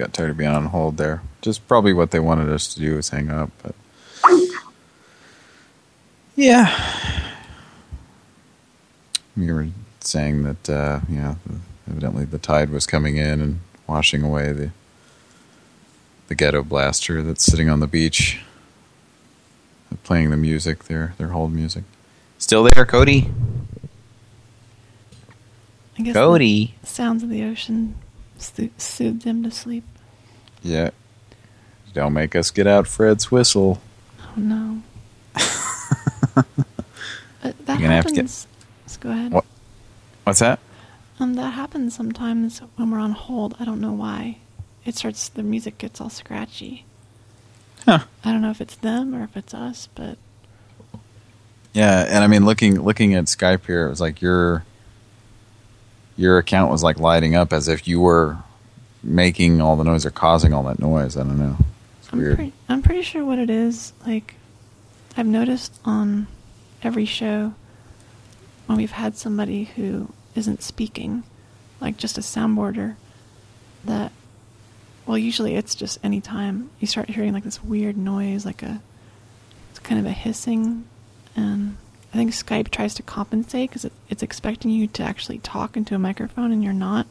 Got tired of being on hold there. Just probably what they wanted us to do is hang up, but yeah. We were saying that, uh, you know, evidently the tide was coming in and washing away the the ghetto blaster that's sitting on the beach, playing the music, their their hold music. Still there, Cody? I guess Cody. sounds of the ocean soothed him to sleep. Yeah. Don't make us get out Fred's whistle. Oh no. [laughs] but that You're gonna have to happens. Let's go ahead. What? What's that? Um, that happens sometimes when we're on hold. I don't know why. It starts. The music gets all scratchy. Huh. I don't know if it's them or if it's us, but Yeah, and I mean, looking looking at Skype here, it was like your your account was like lighting up as if you were making all the noise or causing all that noise. I don't know. It's I'm weird. pretty, I'm pretty sure what it is. Like, I've noticed on every show when we've had somebody who isn't speaking, like just a soundboarder, that, well, usually it's just any time you start hearing like this weird noise, like a, it's kind of a hissing, and I think Skype tries to compensate because it, it's expecting you to actually talk into a microphone and you're not,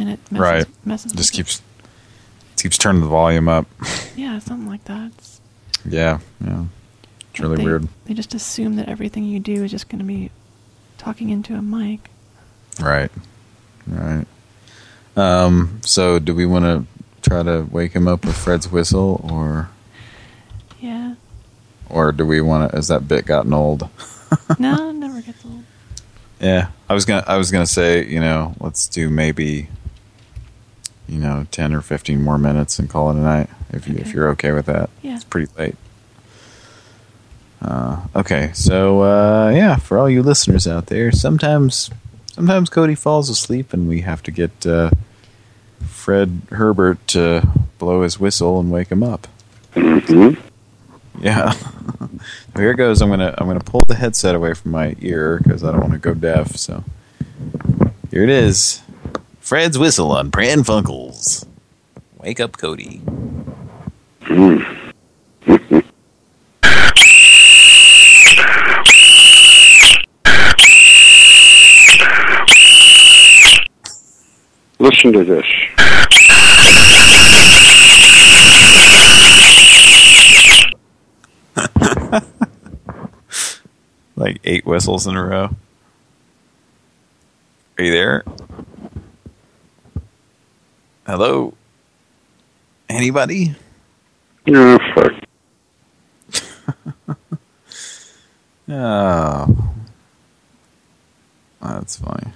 and it messes, right. messes Just keeps keeps turning the volume up. [laughs] yeah, something like that. It's, yeah, yeah. It's really they, weird. They just assume that everything you do is just going to be talking into a mic. Right. Right. Um, so do we want to try to wake him up with Fred's whistle or Yeah. or do we want to has that bit gotten old? [laughs] no, it never gets old. Yeah. I was going to I was going to say, you know, let's do maybe you know, 10 or 15 more minutes and call it a night if you if you're okay with that. Yeah. It's pretty late. Uh, okay, so uh, yeah, for all you listeners out there, sometimes sometimes Cody falls asleep and we have to get uh, Fred Herbert to blow his whistle and wake him up. Yeah. [laughs] Here it goes. I'm gonna I'm gonna pull the headset away from my ear because I don't want to go deaf. So here it is. Fred's whistle on Pran Funkels. Wake up, Cody. Listen to this. [laughs] like eight whistles in a row. Are you there? Hello? Anybody? No, fuck. [laughs] Oh. That's funny.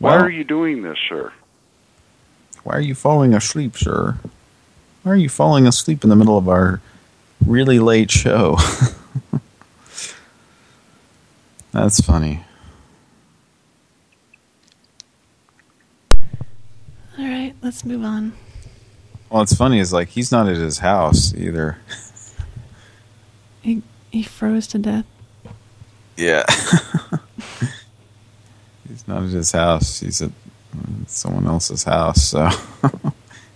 Why Well- are you doing this, sir? Why are you falling asleep, sir? Why are you falling asleep in the middle of our really late show? [laughs] That's funny. All right, let's move on. Well, it's funny is like he's not at his house either. He he froze to death. Yeah. [laughs] he's not at his house. He's at someone else's house. So, [laughs]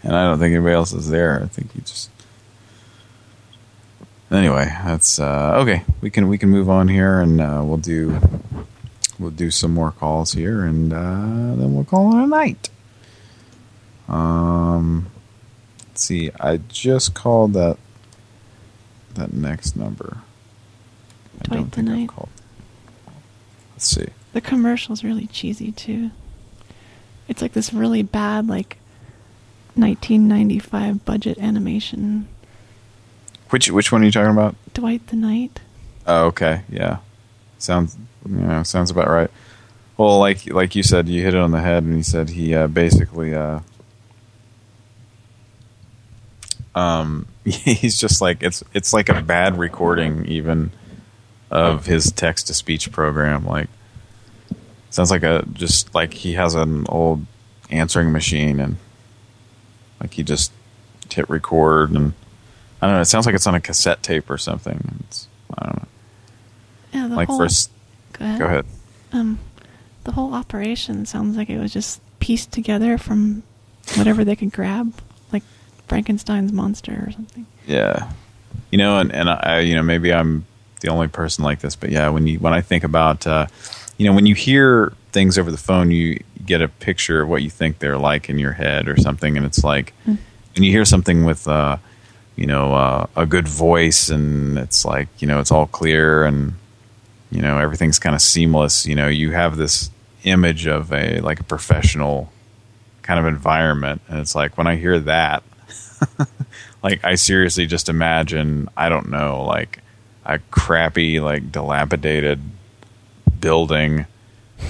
and I don't think anybody else is there. I think he just. Anyway, that's uh, okay. We can we can move on here, and uh, we'll do we'll do some more calls here, and uh, then we'll call it a night. Um, let's see. I just called that that next number. I Dwight don't the think I've Knight. called. Let's see. The commercial's really cheesy too. It's like this really bad like 1995 budget animation. Which which one are you talking about? Dwight the Knight. Oh, okay, yeah. Sounds you know, sounds about right. Well, like like you said, you hit it on the head, and he said he uh, basically uh, um [laughs] he's just like it's it's like a bad recording even of his text to speech program. Like sounds like a just like he has an old answering machine and like he just hit record and I don't know. It sounds like it's on a cassette tape or something. It's I don't know. Yeah, the like whole first. Go ahead. Go ahead. Um the whole operation sounds like it was just pieced together from whatever they could grab, Frankenstein's monster or something. Yeah, you know, and and I, you know, maybe I'm the only person like this, but yeah, when you when I think about, uh, you know, when you hear things over the phone, you get a picture of what you think they're like in your head or something, and it's like, Mm. when you hear something with, uh, you know, uh, a good voice, and it's like, you know, it's all clear and you know everything's kind of seamless. You know, you have this image of a like a professional kind of environment, and it's like when I hear that. [laughs] like I seriously just imagine I don't know like a crappy like dilapidated building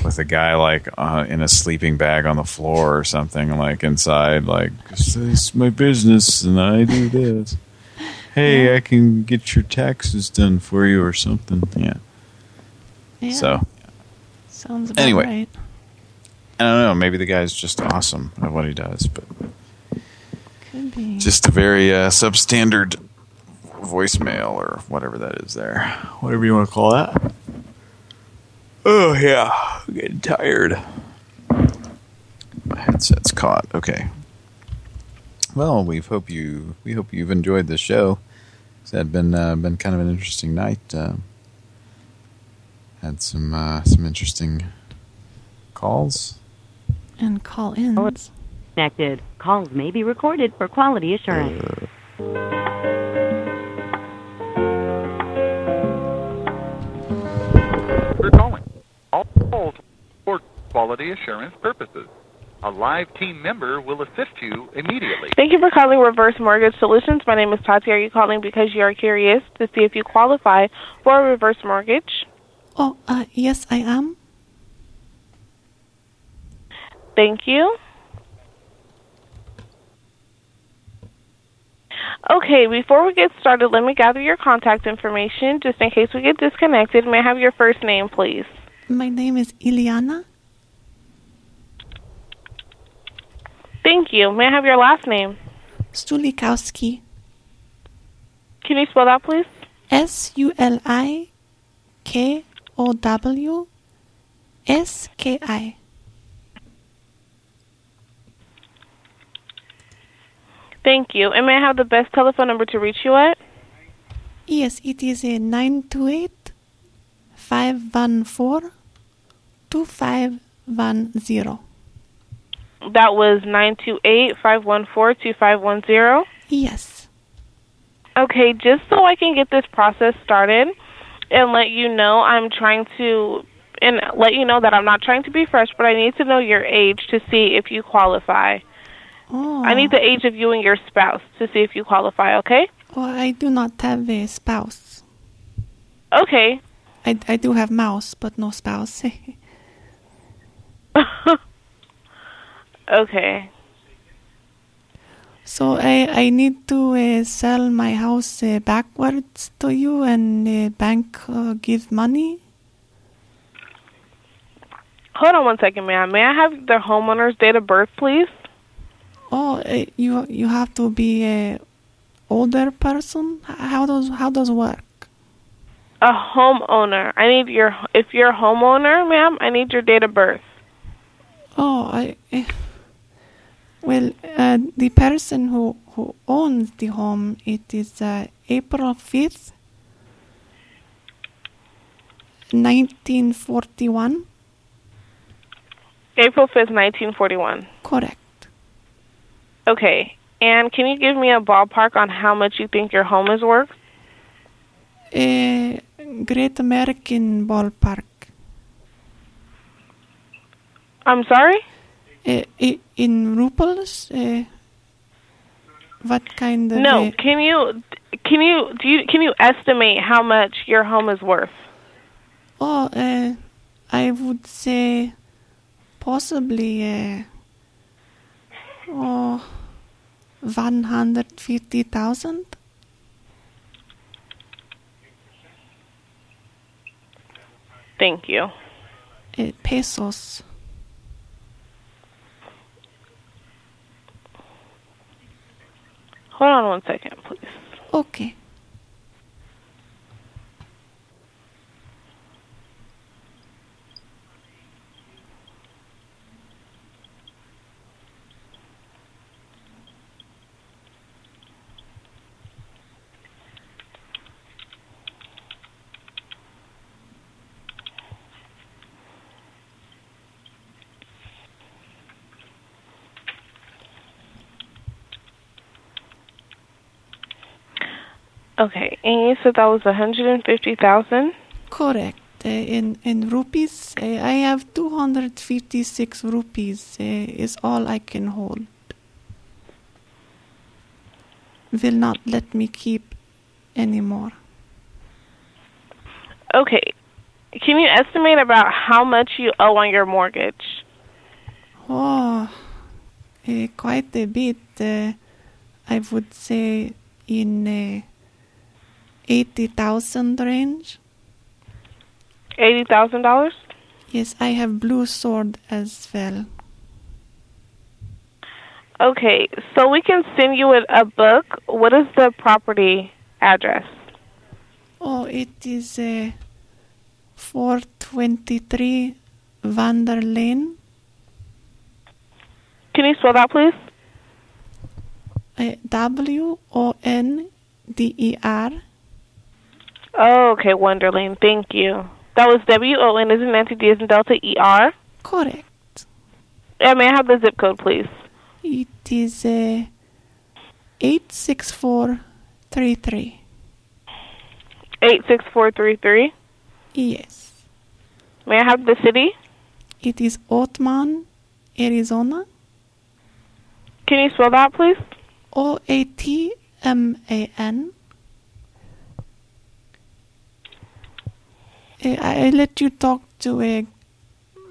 with a guy like uh, in a sleeping bag on the floor or something like inside like this is my business and I do this. [laughs] Hey, I can get your taxes done for you or something. Yeah. Yeah. So Sounds about Anyway. right. I don't know. Maybe the guy's just awesome at what he does, but. Just a very uh, substandard voicemail or whatever that is there. Whatever you want to call that. Oh, yeah. I'm getting tired. My headset's caught. Okay. Well, we hope you we hope you've enjoyed the show. It's had been uh, been kind of an interesting night. Uh, had some uh, some interesting calls. And call ins. Connected. Calls may be recorded for quality assurance. for calling. All calls for quality assurance purposes. A live team member will assist you immediately. Thank you for calling Reverse Mortgage Solutions. My name is Tati. Are you calling because you are curious to see if you qualify for a reverse mortgage? Oh, uh, yes, I am. Thank you. Okay, before we get started, let me gather your contact information just in case we get disconnected. May I have your first name, please? My name is Iliana. Thank you. May I have your last name? Stulikowski. Can you spell that, please? S U L I K O W S K I. Thank you. And may I have the best telephone number to reach you at? Yes, it is uh, a 928 514 2510. That was nine two eight five one four two five one zero. Yes. Okay, just so I can get this process started and let you know I'm trying to and let you know that I'm not trying to be fresh, but I need to know your age to see if you qualify. Oh. I need the age of you and your spouse to see if you qualify, okay? Oh, I do not have a spouse. Okay. I, I do have mouse, but no spouse. [laughs] Okay. so I, I need to uh, sell my house uh, backwards to you and uh, bank uh, give money. Hold on one second, ma'am. May I have the homeowner's date of birth, please? Oh, uh, you you have to be a older person. How does how does work? A homeowner. I need your if you're a homeowner, ma'am, I need your date of birth. Oh, I. eh, well, uh, the person who who owns the home it is uh, April fifth, nineteen forty one. April 5th, 1941. Correct. Okay. And can you give me a ballpark on how much you think your home is worth? A Great American Ballpark. I'm sorry? Uh, in rubles. Uh, what kind of? No. Can you can you do you can you estimate how much your home is worth? Oh, uh, I would say possibly one hundred fifty thousand. Thank you. Uh, pesos. Hold on one second, please. Okay. Okay. And you said that was 150,000? Correct. Uh, in in rupees, uh, I have two hundred fifty six rupees. Uh, is all I can hold. Will not let me keep any more. Okay. Can you estimate about how much you owe on your mortgage? Oh, eh, quite a bit. Uh, I would say in uh, 80,000 range. Eighty thousand dollars. Yes, I have blue sword as well. Okay, so we can send you a, a book. What is the property address? Oh, it is uh, 423 Vander Lane. Can you spell that, please? Uh, W O N D E R. Oh, okay, Wonderland. Thank you. That was W O N is in Nancy D as in Delta E R. Correct. Yeah, may I have the zip code, please? It is uh, 86433. Eight six four three three. Yes. May I have the city? It is Oatman, Arizona. Can you spell that, please? O A T M A N. I I let you talk to uh,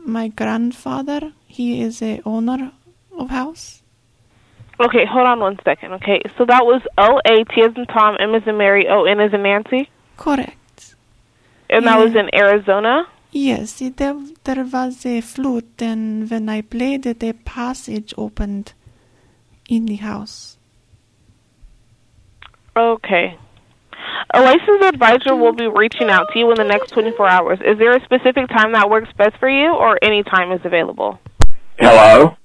my grandfather. He is a owner of house. Okay, hold on one second. Okay, so that was O A T as in Tom, M as in Mary, O N as in Nancy, Correct. and that was in Arizona. Yes, there, there was a flute, and when I played it, a passage opened in the house. Okay. A licensed advisor will be reaching out to you in the next 24 hours. Is there a specific time that works best for you, or any time is available? Hello.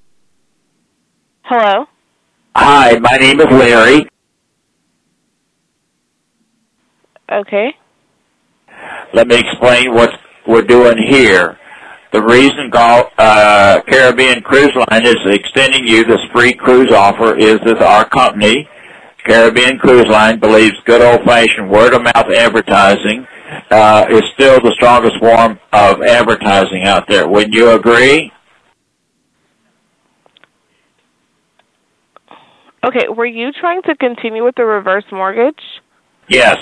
Hello? Hi, my name is Larry. Okay. Let me explain what we're doing here. The reason Gulf, uh, Caribbean Cruise Line is extending you this free cruise offer is that our company, Caribbean Cruise Line, believes good old-fashioned word-of-mouth advertising uh, is still the strongest form of advertising out there. Wouldn't you agree? Okay, were you trying to continue with the reverse mortgage? Yes.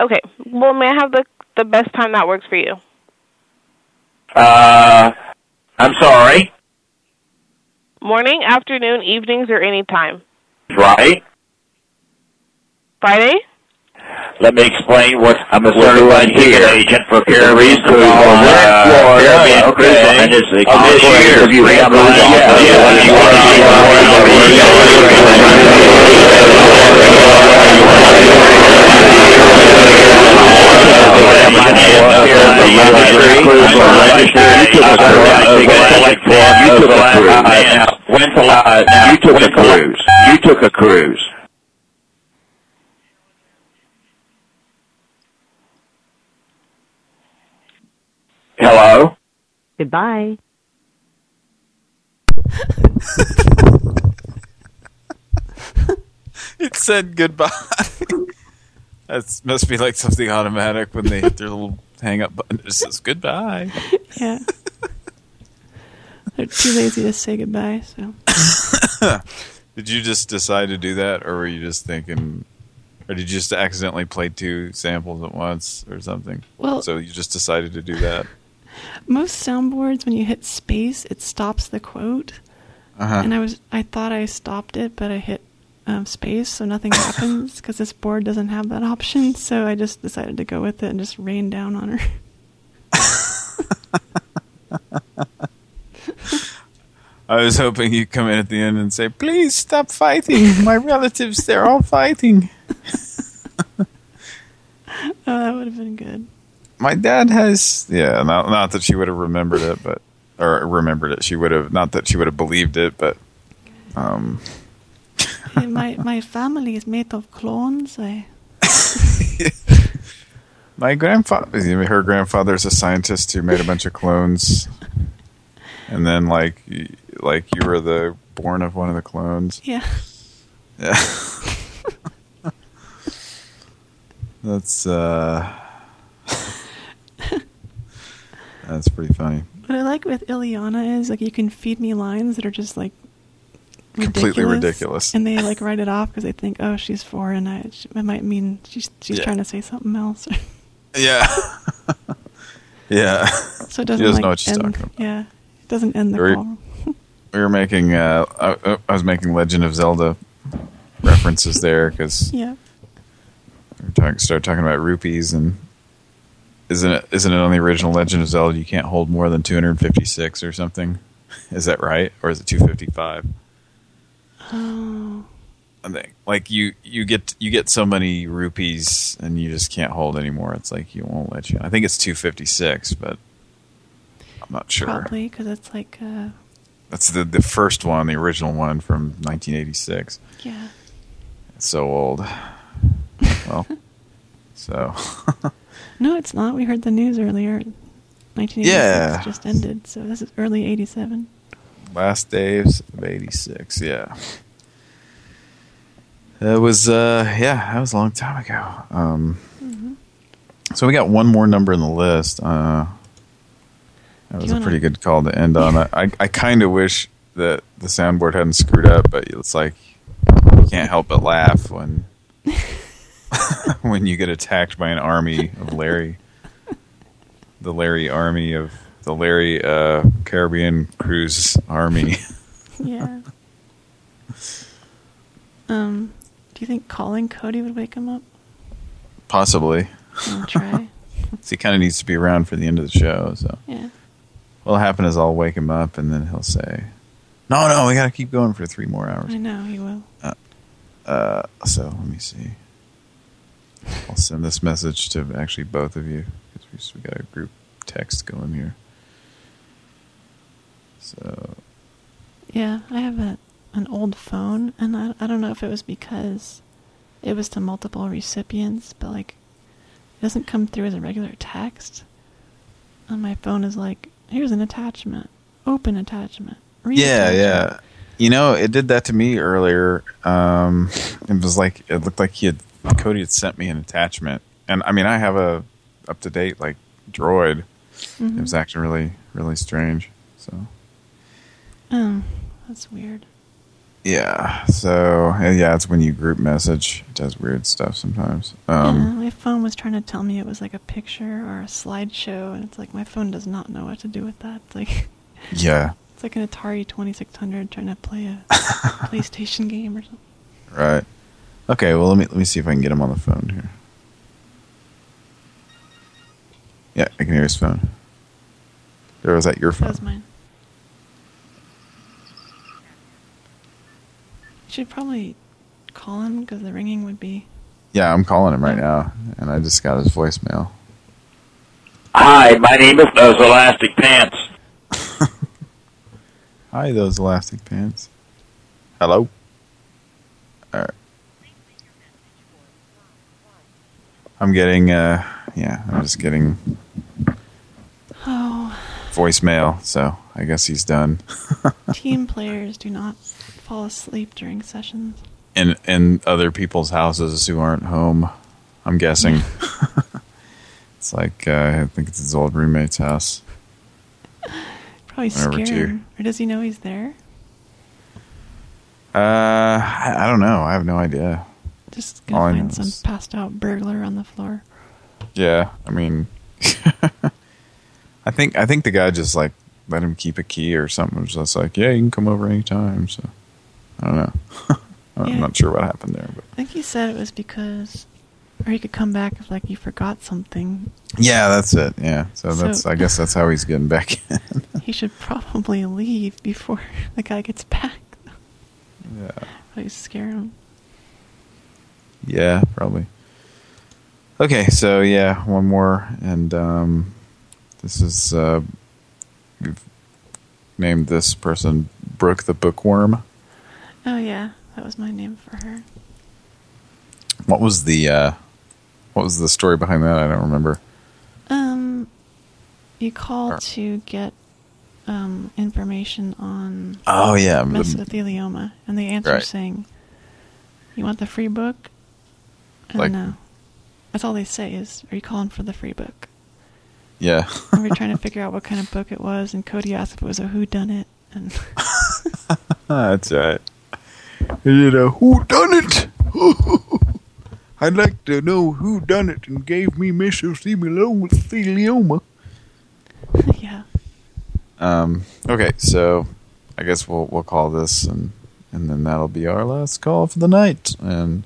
Okay. Well, may I have the the best time that works for you? Uh, I'm sorry. Morning, afternoon, evenings, or any time? Right. Friday? Let me explain what I'm a certified ticket agent for Caribbean Cruise Line. Uh, Caribbean Cruise Line is the concierge of you have Went to uh, now, you took a cruise. You took a cruise. Hello? Goodbye. [laughs] It said goodbye. [laughs] That must be like something automatic when they hit their little hang up button. It says goodbye. Yeah. [laughs] They're too lazy to say goodbye, so. [laughs] Did you just decide to do that, or were you just thinking, or did you just accidentally play two samples at once or something? Well- so you just decided to do that. [laughs] Most soundboards, when you hit space, it stops the quote. Uh-huh. And I was, I thought I stopped it, but I hit um, space, so nothing [laughs] happens because this board doesn't have that option. So I just decided to go with it and just rain down on her. [laughs] I was hoping you'd come in at the end and say, "Please stop fighting, my [laughs] relatives. They're all fighting." oh, that would have been good. My dad has, yeah, not not that she would have remembered it, but or remembered it. She would have not that she would have believed it, but um, [laughs] my my family is made of clones. I, [laughs] my grandfather, her grandfather's a scientist who made a bunch of clones, and then like like you were the born of one of the clones. yeah. Yeah. [laughs] That's uh That's pretty funny. What I like with Ileana is like you can feed me lines that are just like Completely ridiculous. and they like write it off because they think, oh, she's foreign. I, it might mean she's she's Yeah. trying to say something else. [laughs] Yeah. [laughs] yeah. So it doesn't doesn't like know what she's end, talking about. Yeah, it doesn't end the Very- call. [laughs] We were making, uh, I, I was making Legend of Zelda references there because Yeah. we talk, started talking about rupees and isn't it isn't it on the original Legend of Zelda you can't hold more than 256 or something? Is that right, or is it 255? Oh. I think like you you get you get so many rupees and you just can't hold anymore. It's like you won't let you. I think it's 256, but I'm not sure. Probably because it's like, uh, That's the the first one, the original one from 1986. yeah. It's so old. Well, [laughs] so [laughs] No, it's not. We heard the news earlier. 1986 Yeah. just ended, so this is early 87. Last days of 86. Yeah. It was uh yeah, that was a long time ago. Um Mhm. so we got one more number in the list. Uh that was a pretty good call to end on. I I, I kind of wish that the soundboard hadn't screwed up, but it's like you can't help but laugh when [laughs] [laughs] when you get attacked by an army of Larry. The Larry army of the Larry uh, Caribbean cruise army. [laughs] Yeah. um, do you think calling Cody would wake him up? Possibly. I'll try. [laughs] He kind of needs to be around for the end of the show. So Yeah. what'll happen is I'll wake him up and then he'll say, "No, no, we got to keep going for three more hours." I know he will. Uh, so let me see. I'll send this message to actually both of you because we got a group text going here. So Yeah, I have a an old phone, and I I don't know if it was because it was to multiple recipients, but like it doesn't come through as a regular text. And my phone is like, here's an attachment, open attachment. read yeah, attachment." yeah. You know, it did that to me earlier. Um, it was like it looked like he had Cody had sent me an attachment, and I mean, I have a up to date like Droid. It was Mhm. acting really, really strange. So Oh, that's weird. yeah, so yeah, it's when you group message, it does weird stuff sometimes. yeah, Um, my phone was trying to tell me it was like a picture or a slideshow, and it's like my phone does not know what to do with that. It's like [laughs] yeah, it's like an Atari 2600 trying to play a [laughs] PlayStation game or something. right. Okay, well let me let me see if I can get him on the phone here. Yeah, I can hear his phone. Or was that your phone? That was mine. You should probably call him because the ringing would be. Yeah, I'm calling him right now, and I just got his voicemail. Hi, my name is Those Elastic Pants. [laughs] Hi, those elastic pants. Hello. All right. I'm getting, uh, yeah, I'm just getting Oh, voicemail, so I guess he's done. [laughs] team players do not fall asleep during sessions. in in other people's houses who aren't home. I'm guessing. [laughs] it's like uh, I think it's his old roommate's house. Probably Whenever scare two. him. Or does he know he's there? Uh, I, I don't know. I have no idea. Just All gonna know find some is- passed out burglar on the floor. Yeah, I mean, [laughs] I think I think the guy just like let him keep a key or something. It was just like, yeah, you can come over anytime. So I don't know. [laughs] I'm Yeah. not sure what happened there, but I think he said it was because, or he could come back if like you forgot something. yeah, that's it. Yeah, so, So- that's I guess that's how he's getting back [laughs] in. He should probably leave before [laughs] the guy gets back. yeah, Probably scare him. yeah, probably. Okay, so yeah, one more, and um, this is uh, we've named this person Brooke the Bookworm. Oh yeah, that was my name for her. What was the uh, what was the story behind that? I don't remember. Um, you call Or- to get um information on Oh, yeah, the- mesothelioma, and the answer Right. saying, "You want the free book?" And Like- no, that's all they say is, "Are you calling for the free book?" Yeah. And we we're trying to [laughs] figure out what kind of book it was, and Cody asked if it was a Who Done It, and [laughs] That's right. You know who done it? [laughs] I'd like to know who done it and gave me mesothelioma. [laughs] yeah. Um. Okay, so I guess we'll we'll call this and and then that'll be our last call for the night. And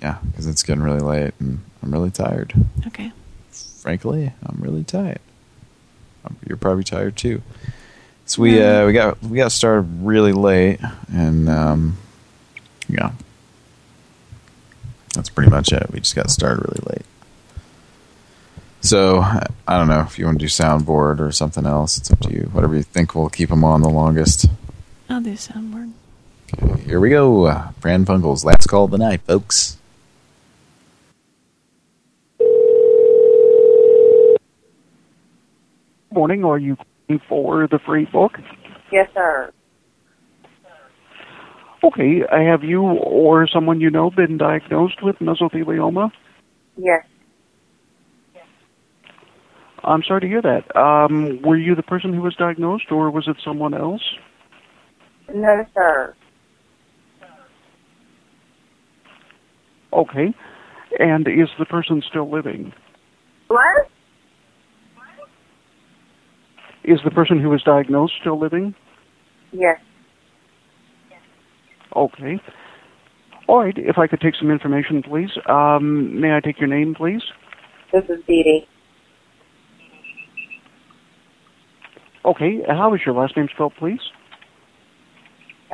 yeah, because it's getting really late and I'm really tired. Okay. Frankly, I'm really tired. Um, You're probably tired too. So we uh we got we got started really late and um yeah. That's pretty much it. We just got started really late. So, I I don't know if you want to do soundboard or something else. It's up to you. Whatever you think will keep them on the longest. I'll do soundboard. Here we go. Uh, Pran Funkels, last call of the night, folks. Morning. Are you calling for the free book? Yes, sir. Okay. Have you or someone you know been diagnosed with mesothelioma? Yes. I'm sorry to hear that. Um, were you the person who was diagnosed, or was it someone else? No, sir. Okay. And is the person still living? What? Is the person who was diagnosed still living? Yes. Okay. All right. If I could take some information, please. Um, may I take your name, please? This is Dee Dee. Okay. How is your last name spelled, please?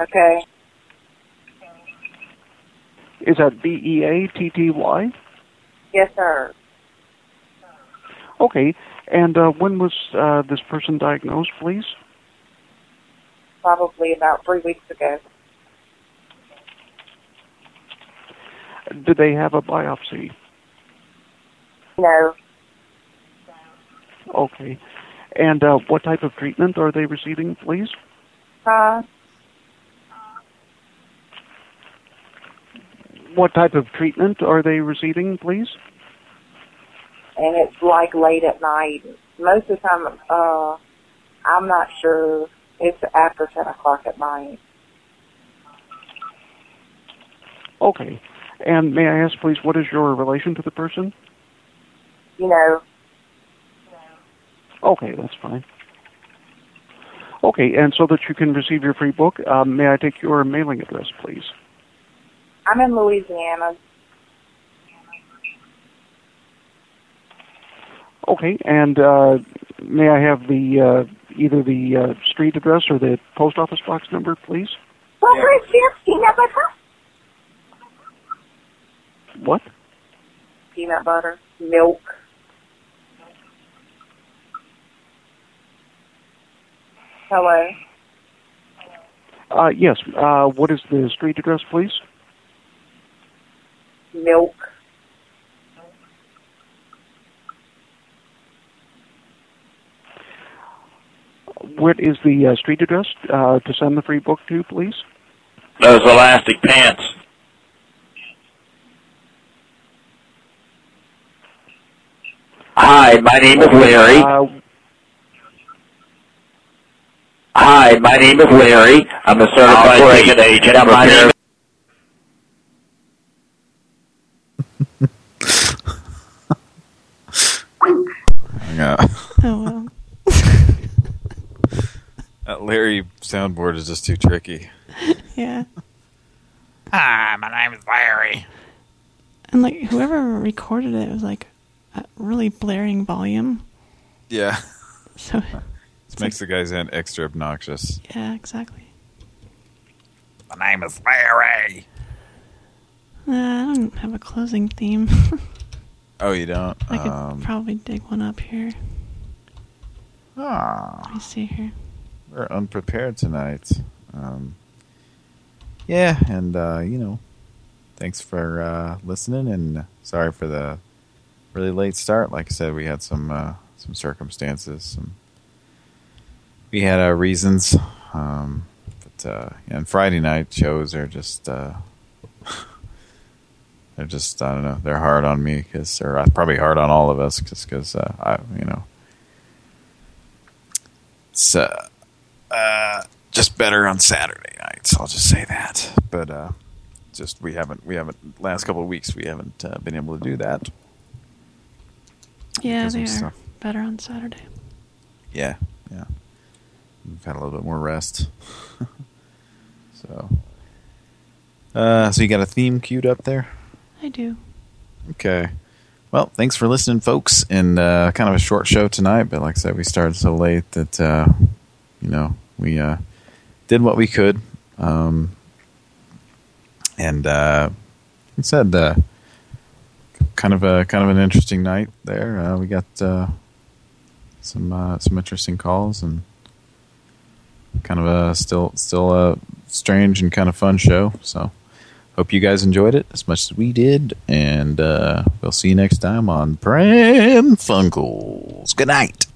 Okay. Is that B E A T T Y? Yes, sir. Okay. And uh, when was uh, this person diagnosed, please? Probably about three weeks ago. Did they have a biopsy? No. Okay. And uh, what type of treatment are they receiving, please? Huh? What type of treatment are they receiving, please? And it's like late at night. Most of the time, uh, I'm not sure. It's after 10 o'clock at night. Okay. And may I ask, please, what is your relation to the person? You know, Okay, that's fine. Okay, and so that you can receive your free book, um, may I take your mailing address, please? I'm in Louisiana. Okay, and uh, may I have the uh, either the uh, street address or the post office box number, please? Peanut butter. What? Peanut butter, milk. Hello. Uh, yes. Uh, what is the street address, please? Milk. What is the uh, street address uh, to send the free book to, please? Those elastic pants. Hi, my name is Larry. Uh, Hi, my name is Larry. I'm a certified ticket agent. My name Yeah. Oh well. [laughs] That Larry soundboard is just too tricky. Yeah. Hi, my name is Larry. And like whoever recorded it was like a really blaring volume. Yeah. So [laughs] This makes the guy's end extra obnoxious. yeah, exactly. My name is Larry. Uh, I don't have a closing theme. [laughs] Oh, you don't? I could Um, probably dig one up here. Ah. Let me see here. We're unprepared tonight. Um, yeah, and, uh, you know, thanks for uh, listening, and sorry for the really late start. Like I said, we had some uh, some circumstances. Some we had our reasons. Um, but, uh, and Friday night shows are just... Uh, [laughs] they're just, I don't know, they're hard on me, because they're probably hard on all of us, just because, uh, I, you know, it's uh, uh, just better on Saturday nights. I'll just say that. But uh, just we haven't we haven't last couple of weeks we haven't uh, been able to do that. Yeah, they are stuff. better on Saturday. Yeah, yeah. We've had a little bit more rest. [laughs] so, uh, so you got a theme queued up there? I do. Okay. Well, thanks for listening, folks. And uh, kind of a short show tonight, but like I said, we started so late that uh, you know we uh, did what we could. Um, and uh, said, uh, kind of a kind of an interesting night there. Uh, we got uh, some uh, some interesting calls and kind of a still still a strange and kind of fun show. So. Hope you guys enjoyed it as much as we did, and uh, we'll see you next time on Pran Funkels. Good night.